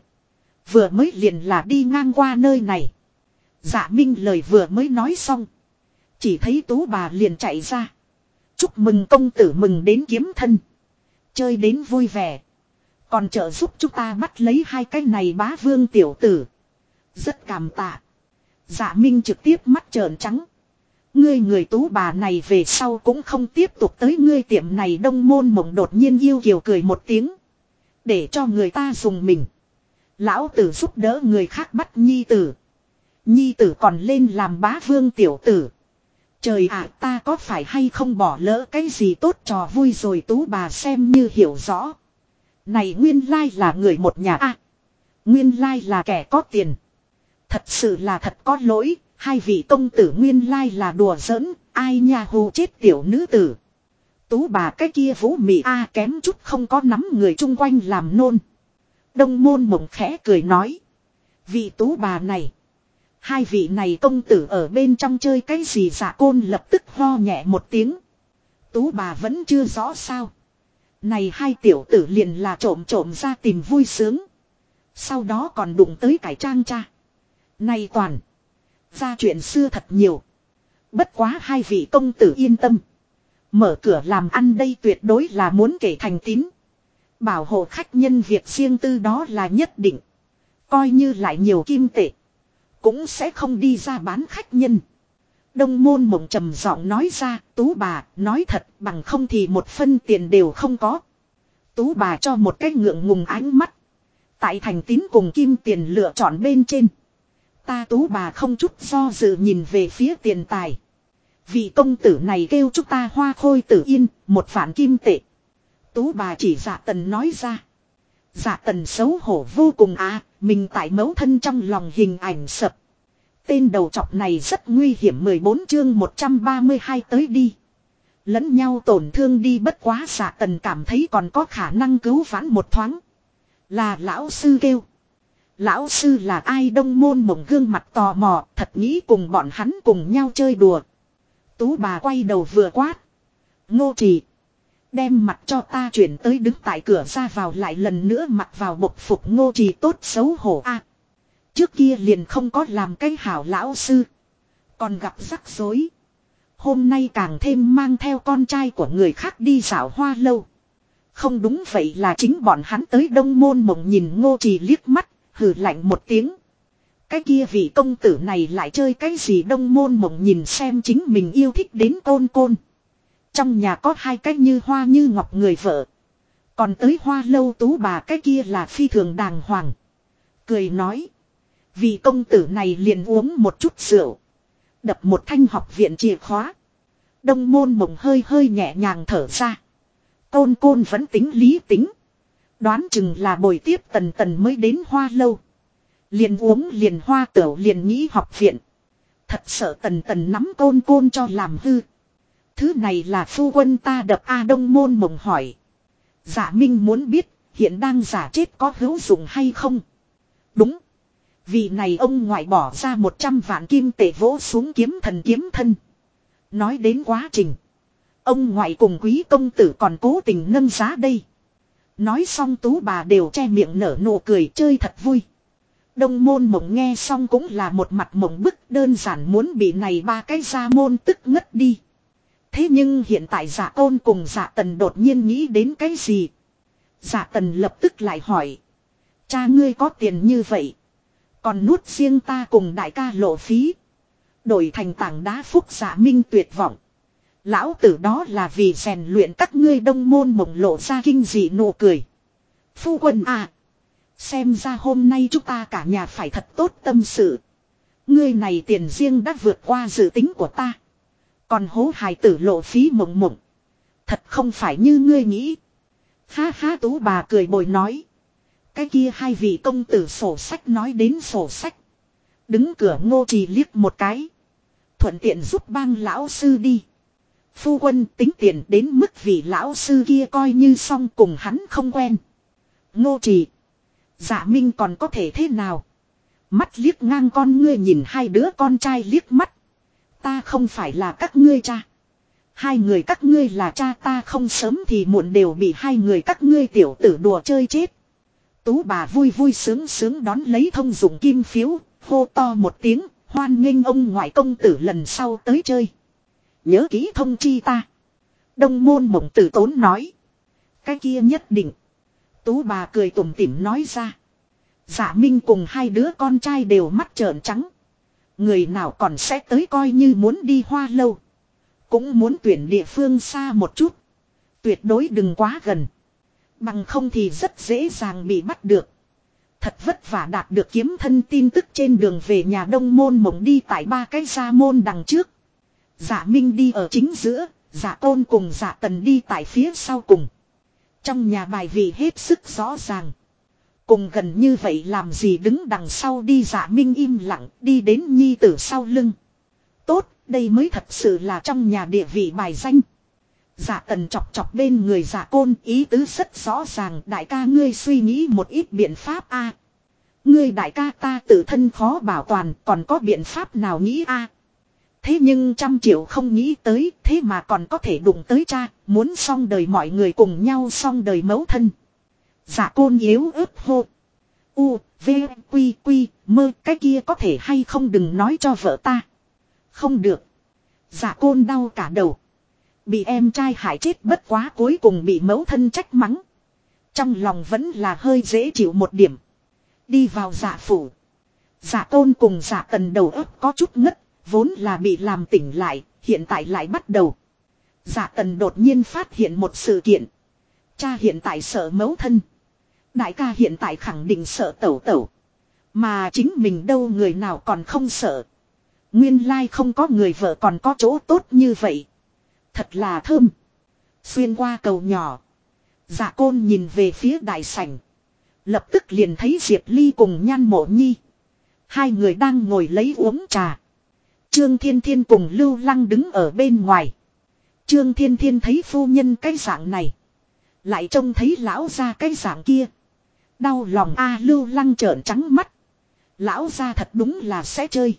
Vừa mới liền là đi ngang qua nơi này. Dạ Minh lời vừa mới nói xong. Chỉ thấy tú bà liền chạy ra. Chúc mừng công tử mừng đến kiếm thân. Chơi đến vui vẻ. Còn trợ giúp chúng ta bắt lấy hai cái này bá vương tiểu tử. Rất cảm tạ. Dạ Minh trực tiếp mắt trợn trắng. Ngươi người tú bà này về sau cũng không tiếp tục tới ngươi tiệm này đông môn mộng đột nhiên yêu kiều cười một tiếng. Để cho người ta dùng mình. Lão tử giúp đỡ người khác bắt nhi tử. Nhi tử còn lên làm bá vương tiểu tử. Trời ạ ta có phải hay không bỏ lỡ cái gì tốt trò vui rồi tú bà xem như hiểu rõ. Này nguyên lai là người một nhà a Nguyên lai là kẻ có tiền. Thật sự là thật có lỗi, hai vị công tử nguyên lai là đùa giỡn, ai nhà hù chết tiểu nữ tử. Tú bà cái kia vũ mị a kém chút không có nắm người chung quanh làm nôn. Đông môn mộng khẽ cười nói. Vị tú bà này. Hai vị này công tử ở bên trong chơi cái gì giả côn lập tức ho nhẹ một tiếng. Tú bà vẫn chưa rõ sao. Này hai tiểu tử liền là trộm trộm ra tìm vui sướng. Sau đó còn đụng tới cải trang cha. Này toàn. Ra chuyện xưa thật nhiều. Bất quá hai vị công tử yên tâm. Mở cửa làm ăn đây tuyệt đối là muốn kể thành tín. Bảo hộ khách nhân việc riêng tư đó là nhất định. Coi như lại nhiều kim tệ. Cũng sẽ không đi ra bán khách nhân. Đông môn mộng trầm giọng nói ra, tú bà, nói thật, bằng không thì một phân tiền đều không có. Tú bà cho một cái ngượng ngùng ánh mắt. Tại thành tín cùng kim tiền lựa chọn bên trên. Ta tú bà không chút do dự nhìn về phía tiền tài. Vị công tử này kêu chúng ta hoa khôi tử yên, một phản kim tệ. Tú bà chỉ dạ tần nói ra. Dạ tần xấu hổ vô cùng à, mình tại mấu thân trong lòng hình ảnh sập. Tên đầu trọc này rất nguy hiểm 14 chương 132 tới đi. Lẫn nhau tổn thương đi bất quá dạ tần cảm thấy còn có khả năng cứu vãn một thoáng. Là lão sư kêu. Lão sư là ai đông môn mộng gương mặt tò mò thật nghĩ cùng bọn hắn cùng nhau chơi đùa. Tú bà quay đầu vừa quát. Ngô trì. Đem mặt cho ta chuyển tới đứng tại cửa ra vào lại lần nữa mặt vào bộc phục ngô trì tốt xấu hổ a Trước kia liền không có làm cái hảo lão sư. Còn gặp rắc rối. Hôm nay càng thêm mang theo con trai của người khác đi dạo hoa lâu. Không đúng vậy là chính bọn hắn tới đông môn mộng nhìn ngô trì liếc mắt, hừ lạnh một tiếng. Cái kia vị công tử này lại chơi cái gì đông môn mộng nhìn xem chính mình yêu thích đến côn côn. Trong nhà có hai cái như hoa như ngọc người vợ. Còn tới hoa lâu tú bà cái kia là phi thường đàng hoàng. Cười nói. Vì công tử này liền uống một chút rượu. Đập một thanh học viện chìa khóa. Đông môn mộng hơi hơi nhẹ nhàng thở ra. Côn côn vẫn tính lý tính. Đoán chừng là bồi tiếp tần tần mới đến hoa lâu. Liền uống liền hoa tửu liền nghĩ học viện. Thật sợ tần tần nắm côn côn cho làm hư. Thứ này là phu quân ta đập A Đông Môn mộng hỏi. Giả Minh muốn biết, hiện đang giả chết có hữu dụng hay không. Đúng. Vì này ông ngoại bỏ ra 100 vạn kim tệ vỗ xuống kiếm thần kiếm thân. Nói đến quá trình. Ông ngoại cùng quý công tử còn cố tình nâng giá đây. Nói xong tú bà đều che miệng nở nụ cười chơi thật vui. Đông môn mộng nghe xong cũng là một mặt mộng bức, đơn giản muốn bị này ba cái ra môn tức ngất đi. Thế nhưng hiện tại giả ôn cùng giả tần đột nhiên nghĩ đến cái gì? Giả tần lập tức lại hỏi. Cha ngươi có tiền như vậy. Còn nuốt riêng ta cùng đại ca lộ phí. Đổi thành tảng đá phúc giả minh tuyệt vọng. Lão tử đó là vì rèn luyện các ngươi đông môn mộng lộ ra kinh dị nụ cười. Phu quân à. Xem ra hôm nay chúng ta cả nhà phải thật tốt tâm sự. Ngươi này tiền riêng đã vượt qua dự tính của ta. Còn hố hài tử lộ phí mộng mộng. Thật không phải như ngươi nghĩ. Ha ha tú bà cười bồi nói. Cái kia hai vị công tử sổ sách nói đến sổ sách. Đứng cửa ngô trì liếc một cái. Thuận tiện giúp bang lão sư đi. Phu quân tính tiền đến mức vị lão sư kia coi như xong cùng hắn không quen. Ngô trì. Dạ Minh còn có thể thế nào? Mắt liếc ngang con ngươi nhìn hai đứa con trai liếc mắt. Ta không phải là các ngươi cha. Hai người các ngươi là cha ta không sớm thì muộn đều bị hai người các ngươi tiểu tử đùa chơi chết. Tú bà vui vui sướng sướng đón lấy thông dụng kim phiếu, hô to một tiếng, hoan nghênh ông ngoại công tử lần sau tới chơi. Nhớ kỹ thông chi ta. Đông môn mộng tử tốn nói. Cái kia nhất định. Tú bà cười tủm tỉm nói ra. Giả Minh cùng hai đứa con trai đều mắt trợn trắng. Người nào còn sẽ tới coi như muốn đi hoa lâu. Cũng muốn tuyển địa phương xa một chút. Tuyệt đối đừng quá gần. Bằng không thì rất dễ dàng bị bắt được. Thật vất vả đạt được kiếm thân tin tức trên đường về nhà đông môn mộng đi tại ba cái gia môn đằng trước. Giả Minh đi ở chính giữa, giả tôn cùng giả tần đi tại phía sau cùng. Trong nhà bài vị hết sức rõ ràng. Cùng gần như vậy làm gì đứng đằng sau đi giả Minh im lặng đi đến nhi tử sau lưng. Tốt, đây mới thật sự là trong nhà địa vị bài danh. Giả tần chọc chọc bên người giả côn ý tứ rất rõ ràng đại ca ngươi suy nghĩ một ít biện pháp a Ngươi đại ca ta tự thân khó bảo toàn còn có biện pháp nào nghĩ a Thế nhưng trăm triệu không nghĩ tới thế mà còn có thể đụng tới cha muốn xong đời mọi người cùng nhau xong đời mấu thân dạ côn yếu ớt hô. U, V, Quy, Quy, mơ cái kia có thể hay không đừng nói cho vợ ta. Không được. Dạ côn đau cả đầu. Bị em trai hại chết bất quá cuối cùng bị mẫu thân trách mắng. Trong lòng vẫn là hơi dễ chịu một điểm. Đi vào dạ phủ. Dạ tôn cùng dạ tần đầu ấp có chút ngất, vốn là bị làm tỉnh lại, hiện tại lại bắt đầu. Dạ tần đột nhiên phát hiện một sự kiện. Cha hiện tại sợ mẫu thân. Đại ca hiện tại khẳng định sợ tẩu tẩu. Mà chính mình đâu người nào còn không sợ. Nguyên lai không có người vợ còn có chỗ tốt như vậy. Thật là thơm. Xuyên qua cầu nhỏ. Dạ côn nhìn về phía đại sảnh. Lập tức liền thấy Diệp Ly cùng nhan mộ nhi. Hai người đang ngồi lấy uống trà. Trương Thiên Thiên cùng Lưu Lăng đứng ở bên ngoài. Trương Thiên Thiên thấy phu nhân cái dạng này. Lại trông thấy lão ra cái dạng kia. Đau lòng a Lưu Lăng trợn trắng mắt. Lão ra thật đúng là sẽ chơi.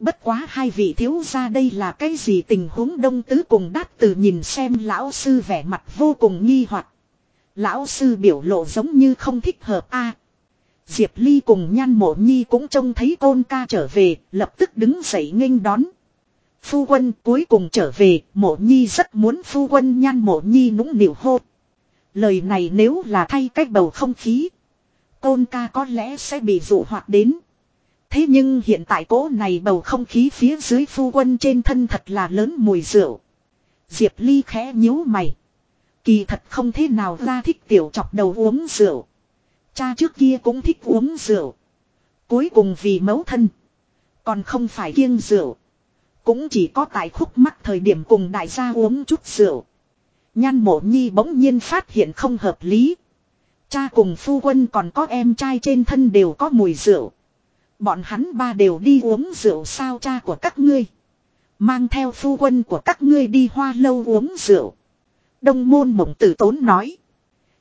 Bất quá hai vị thiếu ra đây là cái gì tình huống đông tứ cùng đát từ nhìn xem lão sư vẻ mặt vô cùng nghi hoặc Lão sư biểu lộ giống như không thích hợp a Diệp Ly cùng nhan mộ nhi cũng trông thấy côn ca trở về, lập tức đứng dậy nghênh đón. Phu quân cuối cùng trở về, mộ nhi rất muốn phu quân nhan mộ nhi nũng nịu hô. Lời này nếu là thay cách bầu không khí. Tôn ca có lẽ sẽ bị dụ hoạt đến. Thế nhưng hiện tại cỗ này bầu không khí phía dưới phu quân trên thân thật là lớn mùi rượu. Diệp Ly khẽ nhíu mày. Kỳ thật không thế nào ra thích tiểu chọc đầu uống rượu. Cha trước kia cũng thích uống rượu. Cuối cùng vì mấu thân. Còn không phải kiêng rượu. Cũng chỉ có tại khúc mắc thời điểm cùng đại gia uống chút rượu. Nhan mộ nhi bỗng nhiên phát hiện không hợp lý. Cha cùng phu quân còn có em trai trên thân đều có mùi rượu. Bọn hắn ba đều đi uống rượu sao cha của các ngươi. Mang theo phu quân của các ngươi đi hoa lâu uống rượu. Đông môn mộng tử tốn nói.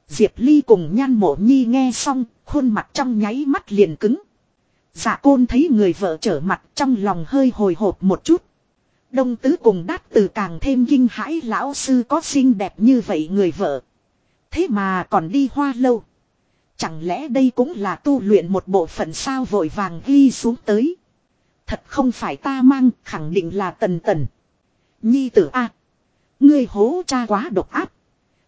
Diệp Ly cùng nhan mộ nhi nghe xong, khuôn mặt trong nháy mắt liền cứng. Dạ côn thấy người vợ trở mặt trong lòng hơi hồi hộp một chút. Đông tứ cùng đát từ càng thêm kinh hãi lão sư có xinh đẹp như vậy người vợ. Thế mà còn đi hoa lâu. Chẳng lẽ đây cũng là tu luyện một bộ phận sao vội vàng ghi xuống tới. Thật không phải ta mang, khẳng định là tần tần. Nhi tử A. Ngươi hố cha quá độc áp.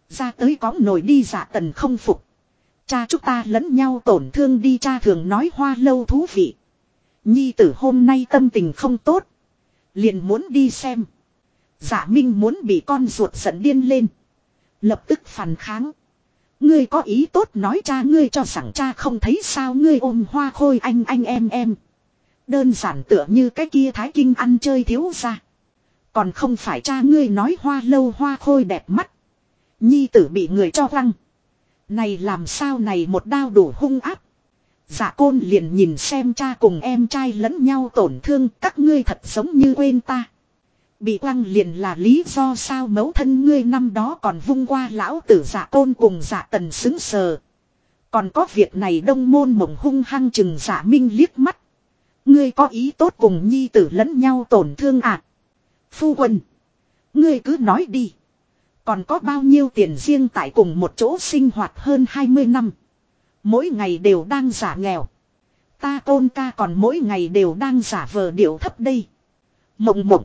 Ra tới có nổi đi giả tần không phục. Cha chúng ta lẫn nhau tổn thương đi cha thường nói hoa lâu thú vị. Nhi tử hôm nay tâm tình không tốt. Liền muốn đi xem. Giả minh muốn bị con ruột giận điên lên. Lập tức phản kháng. Ngươi có ý tốt nói cha ngươi cho rằng cha không thấy sao ngươi ôm hoa khôi anh anh em em. Đơn giản tựa như cái kia thái kinh ăn chơi thiếu ra. Còn không phải cha ngươi nói hoa lâu hoa khôi đẹp mắt. Nhi tử bị người cho lăng. Này làm sao này một đao đủ hung áp. dạ côn liền nhìn xem cha cùng em trai lẫn nhau tổn thương, các ngươi thật giống như quên ta. Bị quăng liền là lý do sao mẫu thân ngươi năm đó còn vung qua lão tử giả tôn cùng giả tần xứng sờ. Còn có việc này đông môn mộng hung hăng chừng giả minh liếc mắt. Ngươi có ý tốt cùng nhi tử lẫn nhau tổn thương à. Phu quân. Ngươi cứ nói đi. Còn có bao nhiêu tiền riêng tại cùng một chỗ sinh hoạt hơn 20 năm. Mỗi ngày đều đang giả nghèo. Ta tôn ca còn mỗi ngày đều đang giả vờ điệu thấp đây. Mộng mộng.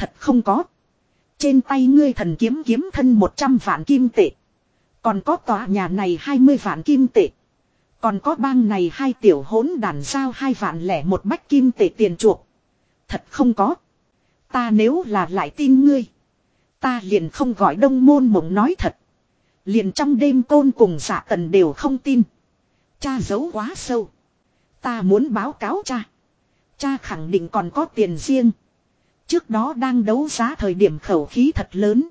Thật không có. Trên tay ngươi thần kiếm kiếm thân 100 vạn kim tệ. Còn có tòa nhà này 20 vạn kim tệ. Còn có bang này hai tiểu hỗn đàn giao hai vạn lẻ một bách kim tệ tiền chuộc. Thật không có. Ta nếu là lại tin ngươi. Ta liền không gọi đông môn mộng nói thật. Liền trong đêm côn cùng giả tần đều không tin. Cha giấu quá sâu. Ta muốn báo cáo cha. Cha khẳng định còn có tiền riêng. Trước đó đang đấu giá thời điểm khẩu khí thật lớn.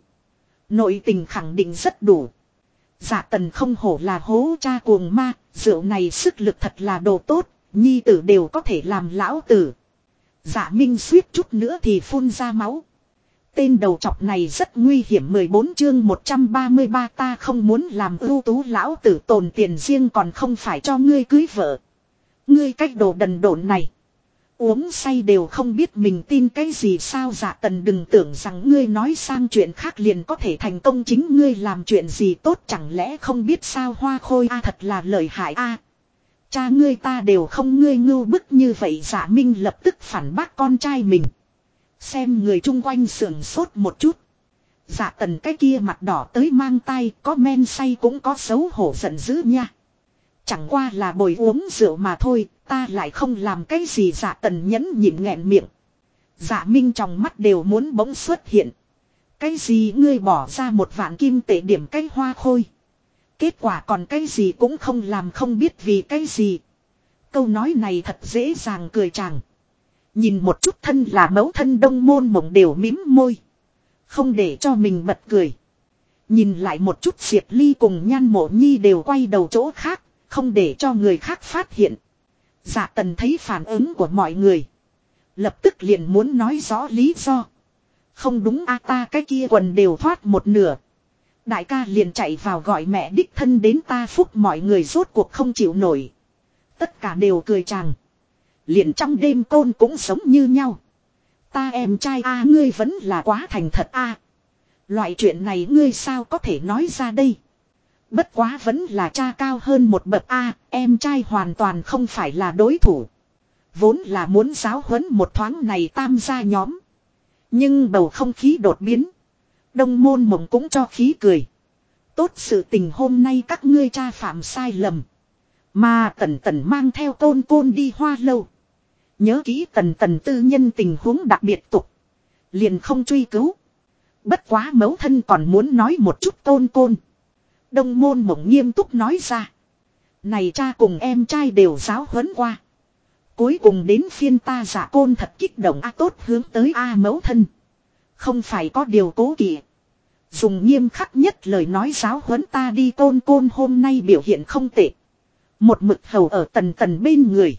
Nội tình khẳng định rất đủ. Giả tần không hổ là hố cha cuồng ma, rượu này sức lực thật là đồ tốt, nhi tử đều có thể làm lão tử. Giả minh suýt chút nữa thì phun ra máu. Tên đầu chọc này rất nguy hiểm 14 chương 133 ta không muốn làm ưu tú lão tử tồn tiền riêng còn không phải cho ngươi cưới vợ. Ngươi cách đồ đần độn này. Uống say đều không biết mình tin cái gì sao dạ tần đừng tưởng rằng ngươi nói sang chuyện khác liền có thể thành công chính ngươi làm chuyện gì tốt chẳng lẽ không biết sao hoa khôi a thật là lợi hại a Cha ngươi ta đều không ngươi ngưu bức như vậy dạ minh lập tức phản bác con trai mình. Xem người chung quanh sườn sốt một chút. Dạ tần cái kia mặt đỏ tới mang tay có men say cũng có xấu hổ giận dữ nha. Chẳng qua là bồi uống rượu mà thôi, ta lại không làm cái gì giả tần nhẫn nhịn nghẹn miệng. giả minh trong mắt đều muốn bỗng xuất hiện. Cái gì ngươi bỏ ra một vạn kim tệ điểm cái hoa khôi. Kết quả còn cái gì cũng không làm không biết vì cái gì. Câu nói này thật dễ dàng cười chàng. Nhìn một chút thân là mẫu thân đông môn mộng đều mím môi. Không để cho mình bật cười. Nhìn lại một chút Diệp Ly cùng nhan mộ nhi đều quay đầu chỗ khác, không để cho người khác phát hiện. Dạ tần thấy phản ứng của mọi người. Lập tức liền muốn nói rõ lý do. Không đúng a, ta cái kia quần đều thoát một nửa. Đại ca liền chạy vào gọi mẹ đích thân đến ta phúc mọi người rốt cuộc không chịu nổi. Tất cả đều cười chàng. Liền trong đêm côn cũng sống như nhau. Ta em trai a, ngươi vẫn là quá thành thật a. Loại chuyện này ngươi sao có thể nói ra đây. Bất quá vẫn là cha cao hơn một bậc A, em trai hoàn toàn không phải là đối thủ. Vốn là muốn giáo huấn một thoáng này tam gia nhóm. Nhưng bầu không khí đột biến. Đông môn mộng cũng cho khí cười. Tốt sự tình hôm nay các ngươi cha phạm sai lầm. Mà tần tần mang theo côn côn đi hoa lâu. Nhớ kỹ tần tần tư nhân tình huống đặc biệt tục. Liền không truy cứu. Bất quá mấu thân còn muốn nói một chút tôn côn. Đông môn mộng nghiêm túc nói ra. Này cha cùng em trai đều giáo huấn qua. Cuối cùng đến phiên ta giả côn thật kích động a tốt hướng tới a mẫu thân. Không phải có điều cố kỵ. Dùng nghiêm khắc nhất lời nói giáo huấn ta đi côn côn hôm nay biểu hiện không tệ. Một mực hầu ở tần tần bên người.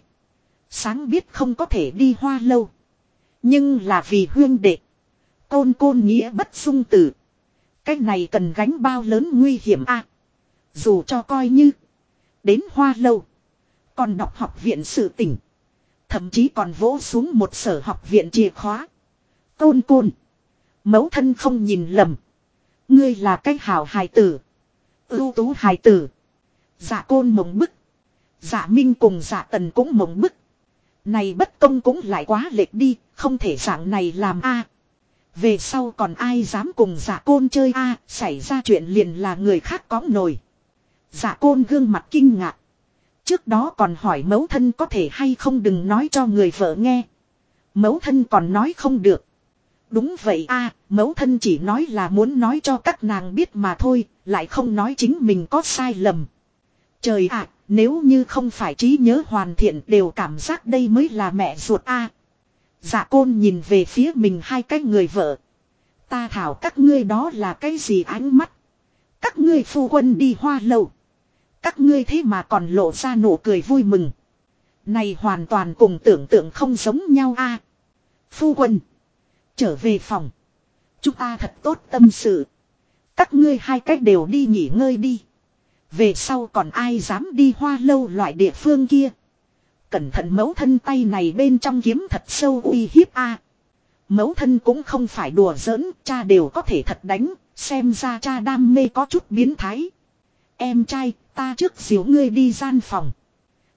Sáng biết không có thể đi hoa lâu. Nhưng là vì huyên đệ. Côn côn nghĩa bất sung tử. Cái này cần gánh bao lớn nguy hiểm a Dù cho coi như. Đến hoa lâu. Còn đọc học viện sự tỉnh. Thậm chí còn vỗ xuống một sở học viện chìa khóa. Côn côn. Mấu thân không nhìn lầm. Ngươi là cái hảo hài tử. ưu tú hài tử. Dạ côn mộng bức. Dạ minh cùng dạ tần cũng mộng bức. Này bất công cũng lại quá lệch đi. Không thể dạng này làm a về sau còn ai dám cùng giả côn chơi a xảy ra chuyện liền là người khác có nổi. Giả côn gương mặt kinh ngạc. Trước đó còn hỏi mẫu thân có thể hay không đừng nói cho người vợ nghe. Mẫu thân còn nói không được. Đúng vậy a mẫu thân chỉ nói là muốn nói cho các nàng biết mà thôi, lại không nói chính mình có sai lầm. Trời ạ, nếu như không phải trí nhớ hoàn thiện đều cảm giác đây mới là mẹ ruột a Dạ côn nhìn về phía mình hai cái người vợ. Ta thảo các ngươi đó là cái gì ánh mắt. Các ngươi phu quân đi hoa lâu. Các ngươi thế mà còn lộ ra nụ cười vui mừng. Này hoàn toàn cùng tưởng tượng không giống nhau a. phu quân. Trở về phòng. Chúng ta thật tốt tâm sự. Các ngươi hai cách đều đi nghỉ ngơi đi. Về sau còn ai dám đi hoa lâu loại địa phương kia. Cẩn thận mẫu thân tay này bên trong kiếm thật sâu uy hiếp a. Mẫu thân cũng không phải đùa giỡn, cha đều có thể thật đánh, xem ra cha đam mê có chút biến thái. Em trai, ta trước diếu ngươi đi gian phòng.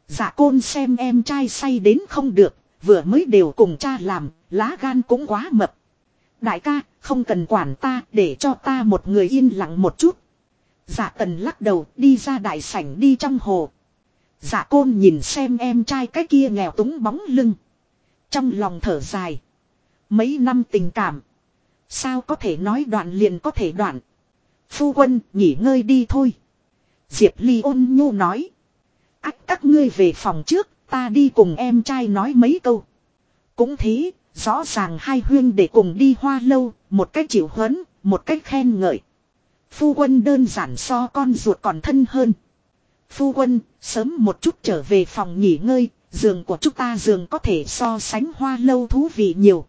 Dạ côn xem em trai say đến không được, vừa mới đều cùng cha làm, lá gan cũng quá mập. Đại ca, không cần quản ta, để cho ta một người yên lặng một chút. Dạ tần lắc đầu, đi ra đại sảnh đi trong hồ. Dạ côn nhìn xem em trai cái kia nghèo túng bóng lưng. Trong lòng thở dài. Mấy năm tình cảm. Sao có thể nói đoạn liền có thể đoạn. Phu quân, nghỉ ngơi đi thôi. Diệp Ly ôn nhu nói. Ách các ngươi về phòng trước, ta đi cùng em trai nói mấy câu. Cũng thế, rõ ràng hai huyên để cùng đi hoa lâu, một cách chịu huấn, một cách khen ngợi. Phu quân đơn giản so con ruột còn thân hơn. Phu quân, sớm một chút trở về phòng nghỉ ngơi, giường của chúng ta giường có thể so sánh hoa lâu thú vị nhiều.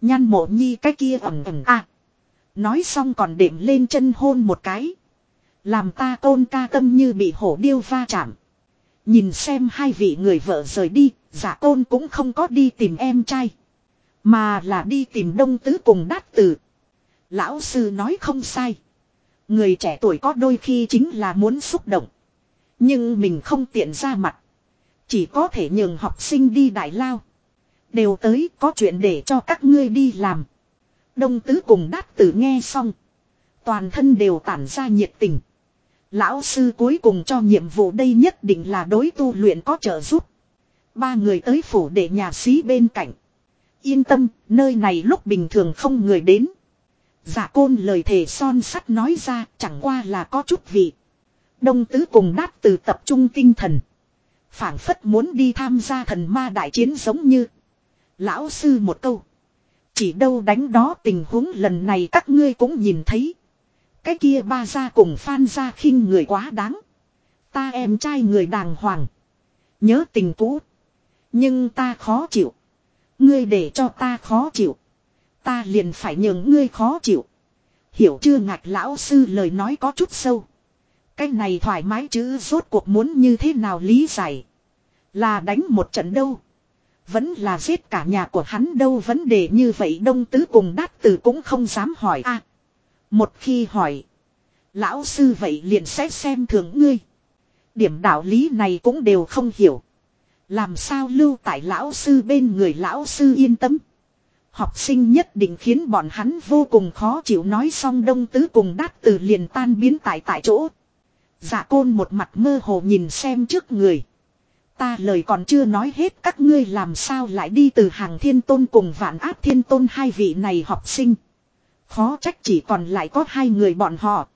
Nhăn mộ nhi cái kia ẩm ẩm à. Nói xong còn đệm lên chân hôn một cái. Làm ta tôn ca tâm như bị hổ điêu va chạm. Nhìn xem hai vị người vợ rời đi, giả tôn cũng không có đi tìm em trai. Mà là đi tìm đông tứ cùng đát tử. Lão sư nói không sai. Người trẻ tuổi có đôi khi chính là muốn xúc động. Nhưng mình không tiện ra mặt. Chỉ có thể nhường học sinh đi đại lao. Đều tới có chuyện để cho các ngươi đi làm. Đông tứ cùng đát tử nghe xong. Toàn thân đều tản ra nhiệt tình. Lão sư cuối cùng cho nhiệm vụ đây nhất định là đối tu luyện có trợ giúp. Ba người tới phủ để nhà sĩ bên cạnh. Yên tâm, nơi này lúc bình thường không người đến. Giả côn lời thề son sắt nói ra chẳng qua là có chút vị. Đông tứ cùng đáp từ tập trung tinh thần. phảng phất muốn đi tham gia thần ma đại chiến giống như. Lão sư một câu. Chỉ đâu đánh đó tình huống lần này các ngươi cũng nhìn thấy. Cái kia ba gia cùng phan gia khinh người quá đáng. Ta em trai người đàng hoàng. Nhớ tình cũ. Nhưng ta khó chịu. Ngươi để cho ta khó chịu. Ta liền phải nhường ngươi khó chịu. Hiểu chưa ngạch lão sư lời nói có chút sâu. Cái này thoải mái chứ rốt cuộc muốn như thế nào lý giải. Là đánh một trận đâu. Vẫn là giết cả nhà của hắn đâu vấn đề như vậy đông tứ cùng đát tử cũng không dám hỏi a Một khi hỏi. Lão sư vậy liền sẽ xem thường ngươi. Điểm đạo lý này cũng đều không hiểu. Làm sao lưu tại lão sư bên người lão sư yên tâm. Học sinh nhất định khiến bọn hắn vô cùng khó chịu nói xong đông tứ cùng đát từ liền tan biến tại tại chỗ. Dạ côn một mặt mơ hồ nhìn xem trước người. Ta lời còn chưa nói hết các ngươi làm sao lại đi từ hàng thiên tôn cùng vạn áp thiên tôn hai vị này học sinh. Khó trách chỉ còn lại có hai người bọn họ.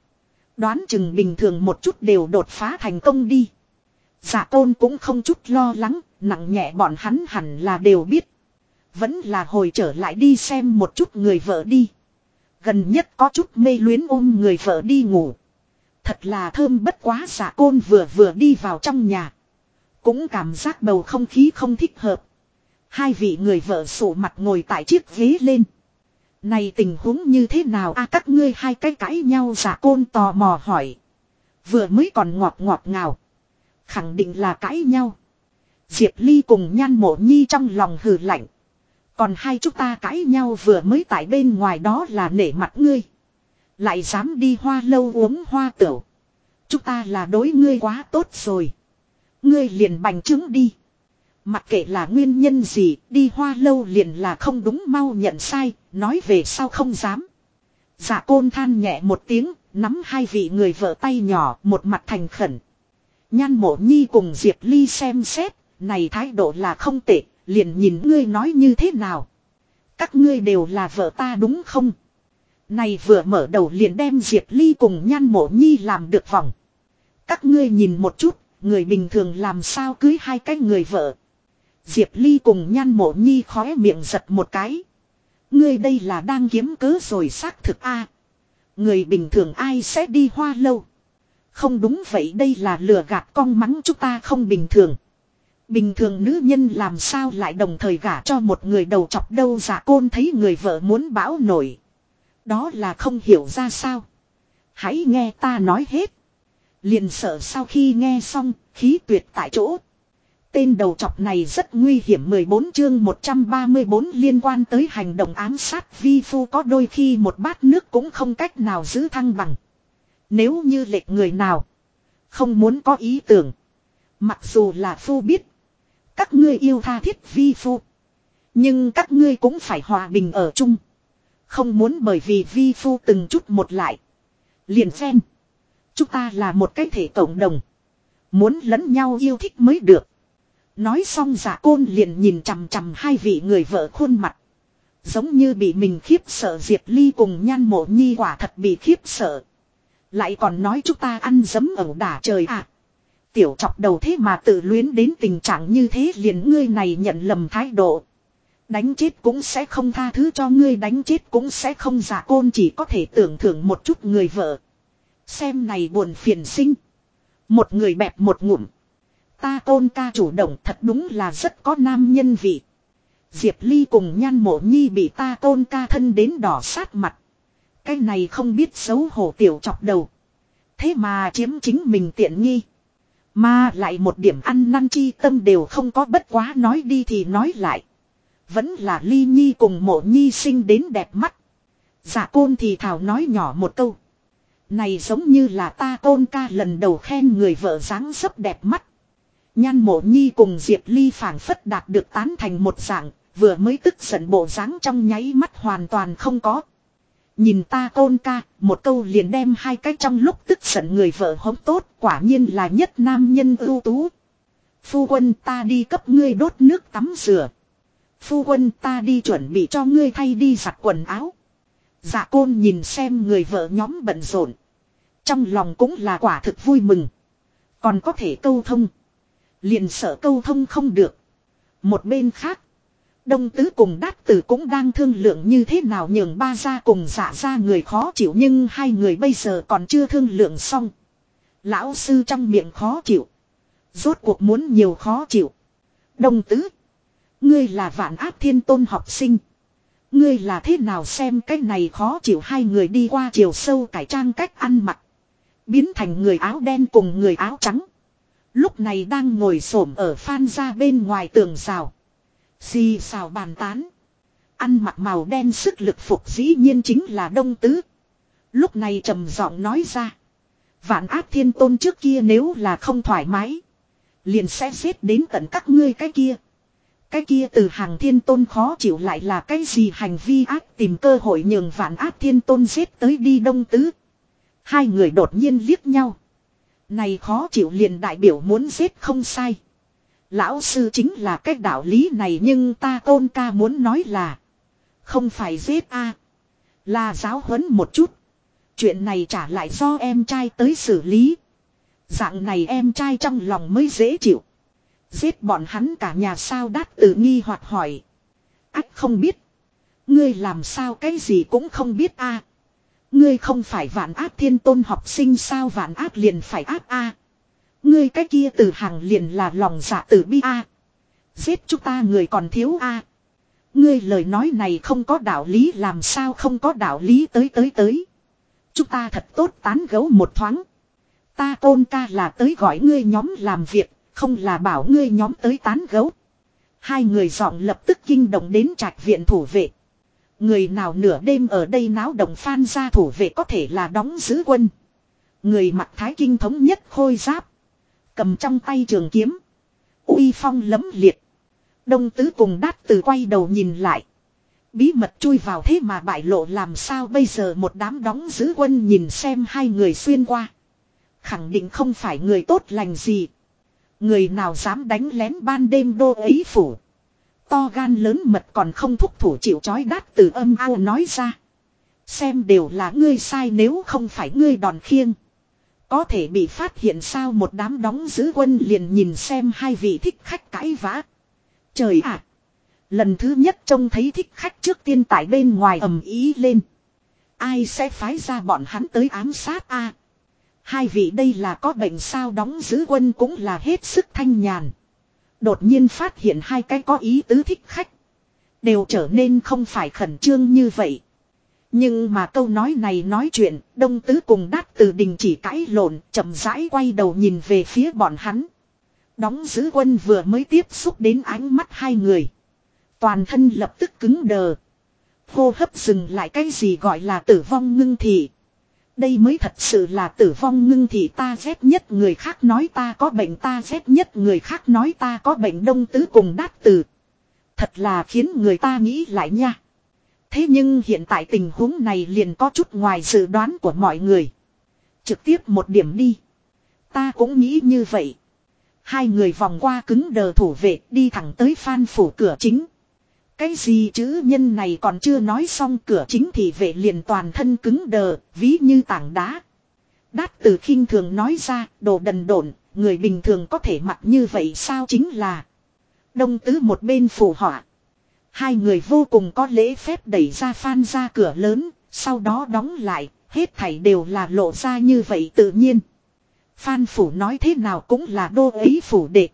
Đoán chừng bình thường một chút đều đột phá thành công đi. Dạ Giả tôn cũng không chút lo lắng, nặng nhẹ bọn hắn hẳn là đều biết. Vẫn là hồi trở lại đi xem một chút người vợ đi. Gần nhất có chút mê luyến ôm người vợ đi ngủ. Thật là thơm bất quá giả côn vừa vừa đi vào trong nhà. Cũng cảm giác bầu không khí không thích hợp. Hai vị người vợ sổ mặt ngồi tại chiếc ghế lên. Này tình huống như thế nào a các ngươi hai cái cãi nhau giả côn tò mò hỏi. Vừa mới còn ngọt ngọt ngào. Khẳng định là cãi nhau. Diệp Ly cùng nhan mộ nhi trong lòng hừ lạnh. Còn hai chúng ta cãi nhau vừa mới tại bên ngoài đó là nể mặt ngươi. Lại dám đi hoa lâu uống hoa tửu. Chúng ta là đối ngươi quá tốt rồi. Ngươi liền bành trướng đi. Mặc kệ là nguyên nhân gì, đi hoa lâu liền là không đúng mau nhận sai, nói về sao không dám. Dạ côn than nhẹ một tiếng, nắm hai vị người vợ tay nhỏ, một mặt thành khẩn. Nhan mộ nhi cùng Diệp Ly xem xét, này thái độ là không tệ, liền nhìn ngươi nói như thế nào. Các ngươi đều là vợ ta đúng không? Này vừa mở đầu liền đem Diệp Ly cùng nhan mộ nhi làm được vòng. Các ngươi nhìn một chút, người bình thường làm sao cưới hai cái người vợ. Diệp Ly cùng nhan mộ nhi khóe miệng giật một cái. Ngươi đây là đang kiếm cớ rồi xác thực a Người bình thường ai sẽ đi hoa lâu. Không đúng vậy đây là lừa gạt con mắng chúng ta không bình thường. Bình thường nữ nhân làm sao lại đồng thời gả cho một người đầu chọc đâu giả côn thấy người vợ muốn bão nổi. Đó là không hiểu ra sao. Hãy nghe ta nói hết. Liền sợ sau khi nghe xong, khí tuyệt tại chỗ. Tên đầu chọc này rất nguy hiểm 14 chương 134 liên quan tới hành động ám sát vi phu có đôi khi một bát nước cũng không cách nào giữ thăng bằng. Nếu như lệch người nào không muốn có ý tưởng. Mặc dù là phu biết các ngươi yêu tha thiết vi phu. Nhưng các ngươi cũng phải hòa bình ở chung. Không muốn bởi vì vi phu từng chút một lại. Liền phen. Chúng ta là một cái thể cộng đồng. Muốn lẫn nhau yêu thích mới được. Nói xong giả côn liền nhìn chằm chằm hai vị người vợ khuôn mặt. Giống như bị mình khiếp sợ Diệp Ly cùng nhan mộ nhi quả thật bị khiếp sợ. Lại còn nói chúng ta ăn dấm ẩu đả trời à. Tiểu chọc đầu thế mà tự luyến đến tình trạng như thế liền ngươi này nhận lầm thái độ. Đánh chết cũng sẽ không tha thứ cho ngươi, đánh chết cũng sẽ không giả côn, chỉ có thể tưởng thưởng một chút người vợ. Xem này buồn phiền sinh. Một người bẹp một ngụm. Ta tôn ca chủ động, thật đúng là rất có nam nhân vị. Diệp Ly cùng nhan mộ nhi bị ta tôn ca thân đến đỏ sát mặt. Cái này không biết xấu hổ tiểu chọc đầu. Thế mà chiếm chính mình tiện nghi. Mà lại một điểm ăn năn chi tâm đều không có, bất quá nói đi thì nói lại. Vẫn là ly nhi cùng mộ nhi sinh đến đẹp mắt. Giả côn thì thảo nói nhỏ một câu. Này giống như là ta tôn ca lần đầu khen người vợ dáng dấp đẹp mắt. Nhan mộ nhi cùng Diệp Ly phảng phất đạt được tán thành một dạng, vừa mới tức giận bộ dáng trong nháy mắt hoàn toàn không có. Nhìn ta tôn ca, một câu liền đem hai cái trong lúc tức giận người vợ hống tốt, quả nhiên là nhất nam nhân ưu tú. Phu quân ta đi cấp ngươi đốt nước tắm rửa. Phu quân ta đi chuẩn bị cho ngươi thay đi giặt quần áo. Dạ côn nhìn xem người vợ nhóm bận rộn. Trong lòng cũng là quả thực vui mừng. Còn có thể câu thông. Liền sợ câu thông không được. Một bên khác. Đông tứ cùng đát tử cũng đang thương lượng như thế nào nhường ba ra cùng dạ ra người khó chịu nhưng hai người bây giờ còn chưa thương lượng xong. Lão sư trong miệng khó chịu. Rốt cuộc muốn nhiều khó chịu. Đông tứ. Ngươi là vạn áp thiên tôn học sinh. Ngươi là thế nào xem cái này khó chịu hai người đi qua chiều sâu cải trang cách ăn mặc. Biến thành người áo đen cùng người áo trắng. Lúc này đang ngồi xổm ở phan ra bên ngoài tường rào. Xì xào bàn tán. Ăn mặc màu đen sức lực phục dĩ nhiên chính là đông tứ. Lúc này trầm giọng nói ra. Vạn áp thiên tôn trước kia nếu là không thoải mái. Liền sẽ xếp đến tận các ngươi cái kia. Cái kia từ hàng thiên tôn khó chịu lại là cái gì hành vi ác tìm cơ hội nhường vạn ác thiên tôn giết tới đi đông tứ. Hai người đột nhiên liếc nhau. Này khó chịu liền đại biểu muốn giết không sai. Lão sư chính là cái đạo lý này nhưng ta tôn ca muốn nói là. Không phải giết a Là giáo huấn một chút. Chuyện này trả lại do em trai tới xử lý. Dạng này em trai trong lòng mới dễ chịu. Giết bọn hắn cả nhà sao đát tự nghi hoặc hỏi. Ách không biết. Ngươi làm sao cái gì cũng không biết a Ngươi không phải vạn ác thiên tôn học sinh sao vạn ác liền phải ác a Ngươi cái kia từ hàng liền là lòng dạ tử bi a Giết chúng ta người còn thiếu a Ngươi lời nói này không có đạo lý làm sao không có đạo lý tới tới tới. Chúng ta thật tốt tán gấu một thoáng. Ta tôn ca là tới gọi ngươi nhóm làm việc, không là bảo ngươi nhóm tới tán gấu. Hai người giọng lập tức kinh động đến trạch viện thủ vệ. Người nào nửa đêm ở đây náo động phan ra thủ vệ có thể là đóng giữ quân. Người mặc thái kinh thống nhất khôi giáp. Cầm trong tay trường kiếm. uy phong lấm liệt. Đông tứ cùng đát từ quay đầu nhìn lại. Bí mật chui vào thế mà bại lộ làm sao bây giờ một đám đóng giữ quân nhìn xem hai người xuyên qua. Khẳng định không phải người tốt lành gì. Người nào dám đánh lén ban đêm đô ấy phủ. To gan lớn mật còn không thúc thủ chịu chói đát từ âm ao nói ra. Xem đều là ngươi sai nếu không phải ngươi đòn khiêng. Có thể bị phát hiện sao một đám đóng giữ quân liền nhìn xem hai vị thích khách cãi vã. Trời ạ! lần thứ nhất trông thấy thích khách trước tiên tại bên ngoài ầm ý lên. Ai sẽ phái ra bọn hắn tới ám sát a? Hai vị đây là có bệnh sao đóng giữ quân cũng là hết sức thanh nhàn. Đột nhiên phát hiện hai cái có ý tứ thích khách. Đều trở nên không phải khẩn trương như vậy. Nhưng mà câu nói này nói chuyện, đông tứ cùng đát từ đình chỉ cãi lộn, chậm rãi quay đầu nhìn về phía bọn hắn. Đóng giữ quân vừa mới tiếp xúc đến ánh mắt hai người. Toàn thân lập tức cứng đờ. Hô hấp dừng lại cái gì gọi là tử vong ngưng thị. Đây mới thật sự là tử vong ngưng thì ta ghét nhất người khác nói ta có bệnh ta ghét nhất người khác nói ta có bệnh đông tứ cùng đát tử. Thật là khiến người ta nghĩ lại nha. Thế nhưng hiện tại tình huống này liền có chút ngoài dự đoán của mọi người. Trực tiếp một điểm đi. Ta cũng nghĩ như vậy. Hai người vòng qua cứng đờ thủ vệ, đi thẳng tới phan phủ cửa chính. Cái gì chữ nhân này còn chưa nói xong cửa chính thì vệ liền toàn thân cứng đờ, ví như tảng đá. Đát từ khinh thường nói ra, đồ đần độn, người bình thường có thể mặc như vậy sao chính là. Đông tứ một bên phủ họa. Hai người vô cùng có lễ phép đẩy ra phan ra cửa lớn, sau đó đóng lại, hết thảy đều là lộ ra như vậy tự nhiên. Phan phủ nói thế nào cũng là đô ấy phủ đệ.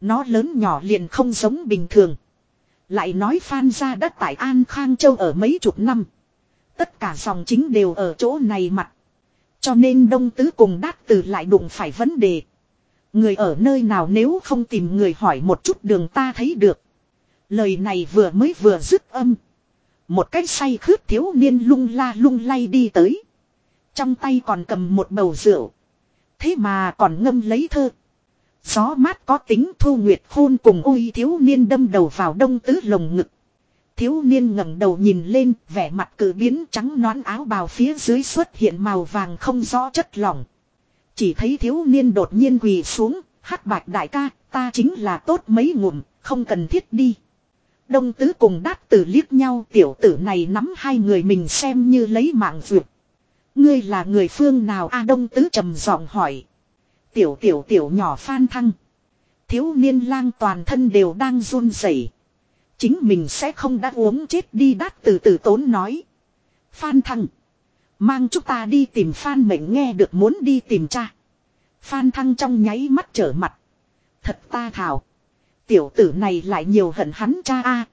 Nó lớn nhỏ liền không giống bình thường. Lại nói Phan gia đất tại An Khang Châu ở mấy chục năm. Tất cả dòng chính đều ở chỗ này mặt. Cho nên Đông Tứ cùng Đát Từ lại đụng phải vấn đề. Người ở nơi nào nếu không tìm người hỏi một chút đường ta thấy được. Lời này vừa mới vừa dứt âm. Một cách say khướt thiếu niên lung la lung lay đi tới. Trong tay còn cầm một bầu rượu. Thế mà còn ngâm lấy thơ. Gió mát có tính thu nguyệt khôn cùng uy thiếu niên đâm đầu vào đông tứ lồng ngực. Thiếu niên ngẩng đầu nhìn lên, vẻ mặt cử biến trắng nón áo bào phía dưới xuất hiện màu vàng không rõ chất lỏng. Chỉ thấy thiếu niên đột nhiên quỳ xuống, hát bạch đại ca, ta chính là tốt mấy ngụm, không cần thiết đi. Đông tứ cùng đát tử liếc nhau tiểu tử này nắm hai người mình xem như lấy mạng vượt. Ngươi là người phương nào a đông tứ trầm giọng hỏi. Tiểu tiểu tiểu nhỏ phan thăng. Thiếu niên lang toàn thân đều đang run rẩy. Chính mình sẽ không đã uống chết đi đắt từ từ tốn nói. Phan thăng. Mang chúng ta đi tìm Phan mệnh nghe được muốn đi tìm cha. Phan thăng trong nháy mắt trở mặt. Thật ta thảo. Tiểu tử này lại nhiều hận hắn cha a.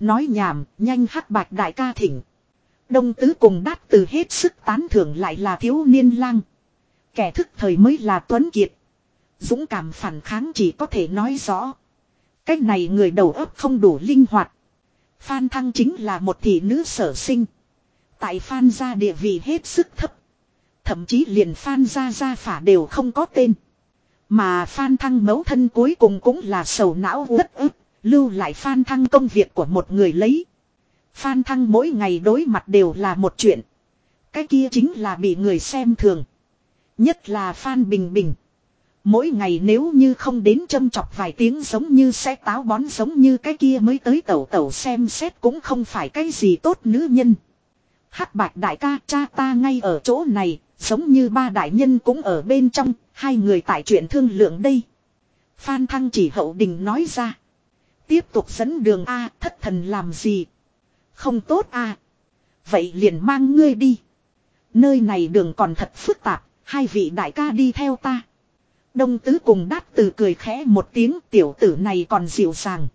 Nói nhảm, nhanh hắc bạch đại ca thỉnh. Đông tứ cùng đát từ hết sức tán thưởng lại là thiếu niên lang. Kẻ thức thời mới là Tuấn Kiệt. Dũng cảm phản kháng chỉ có thể nói rõ. Cách này người đầu óc không đủ linh hoạt. Phan Thăng chính là một thị nữ sở sinh. Tại Phan gia địa vị hết sức thấp. Thậm chí liền Phan gia gia phả đều không có tên. Mà Phan Thăng mẫu thân cuối cùng cũng là sầu não rất ức, lưu lại Phan Thăng công việc của một người lấy. Phan Thăng mỗi ngày đối mặt đều là một chuyện. Cái kia chính là bị người xem thường. Nhất là Phan Bình Bình. Mỗi ngày nếu như không đến châm chọc vài tiếng giống như sẽ táo bón giống như cái kia mới tới tẩu tẩu xem xét cũng không phải cái gì tốt nữ nhân. hắc bạch đại ca cha ta ngay ở chỗ này, giống như ba đại nhân cũng ở bên trong, hai người tại chuyện thương lượng đây. Phan Thăng chỉ hậu đình nói ra. Tiếp tục dẫn đường A thất thần làm gì? Không tốt A. Vậy liền mang ngươi đi. Nơi này đường còn thật phức tạp, Hai vị đại ca đi theo ta. Đông tứ cùng đát từ cười khẽ một tiếng, tiểu tử này còn dịu dàng.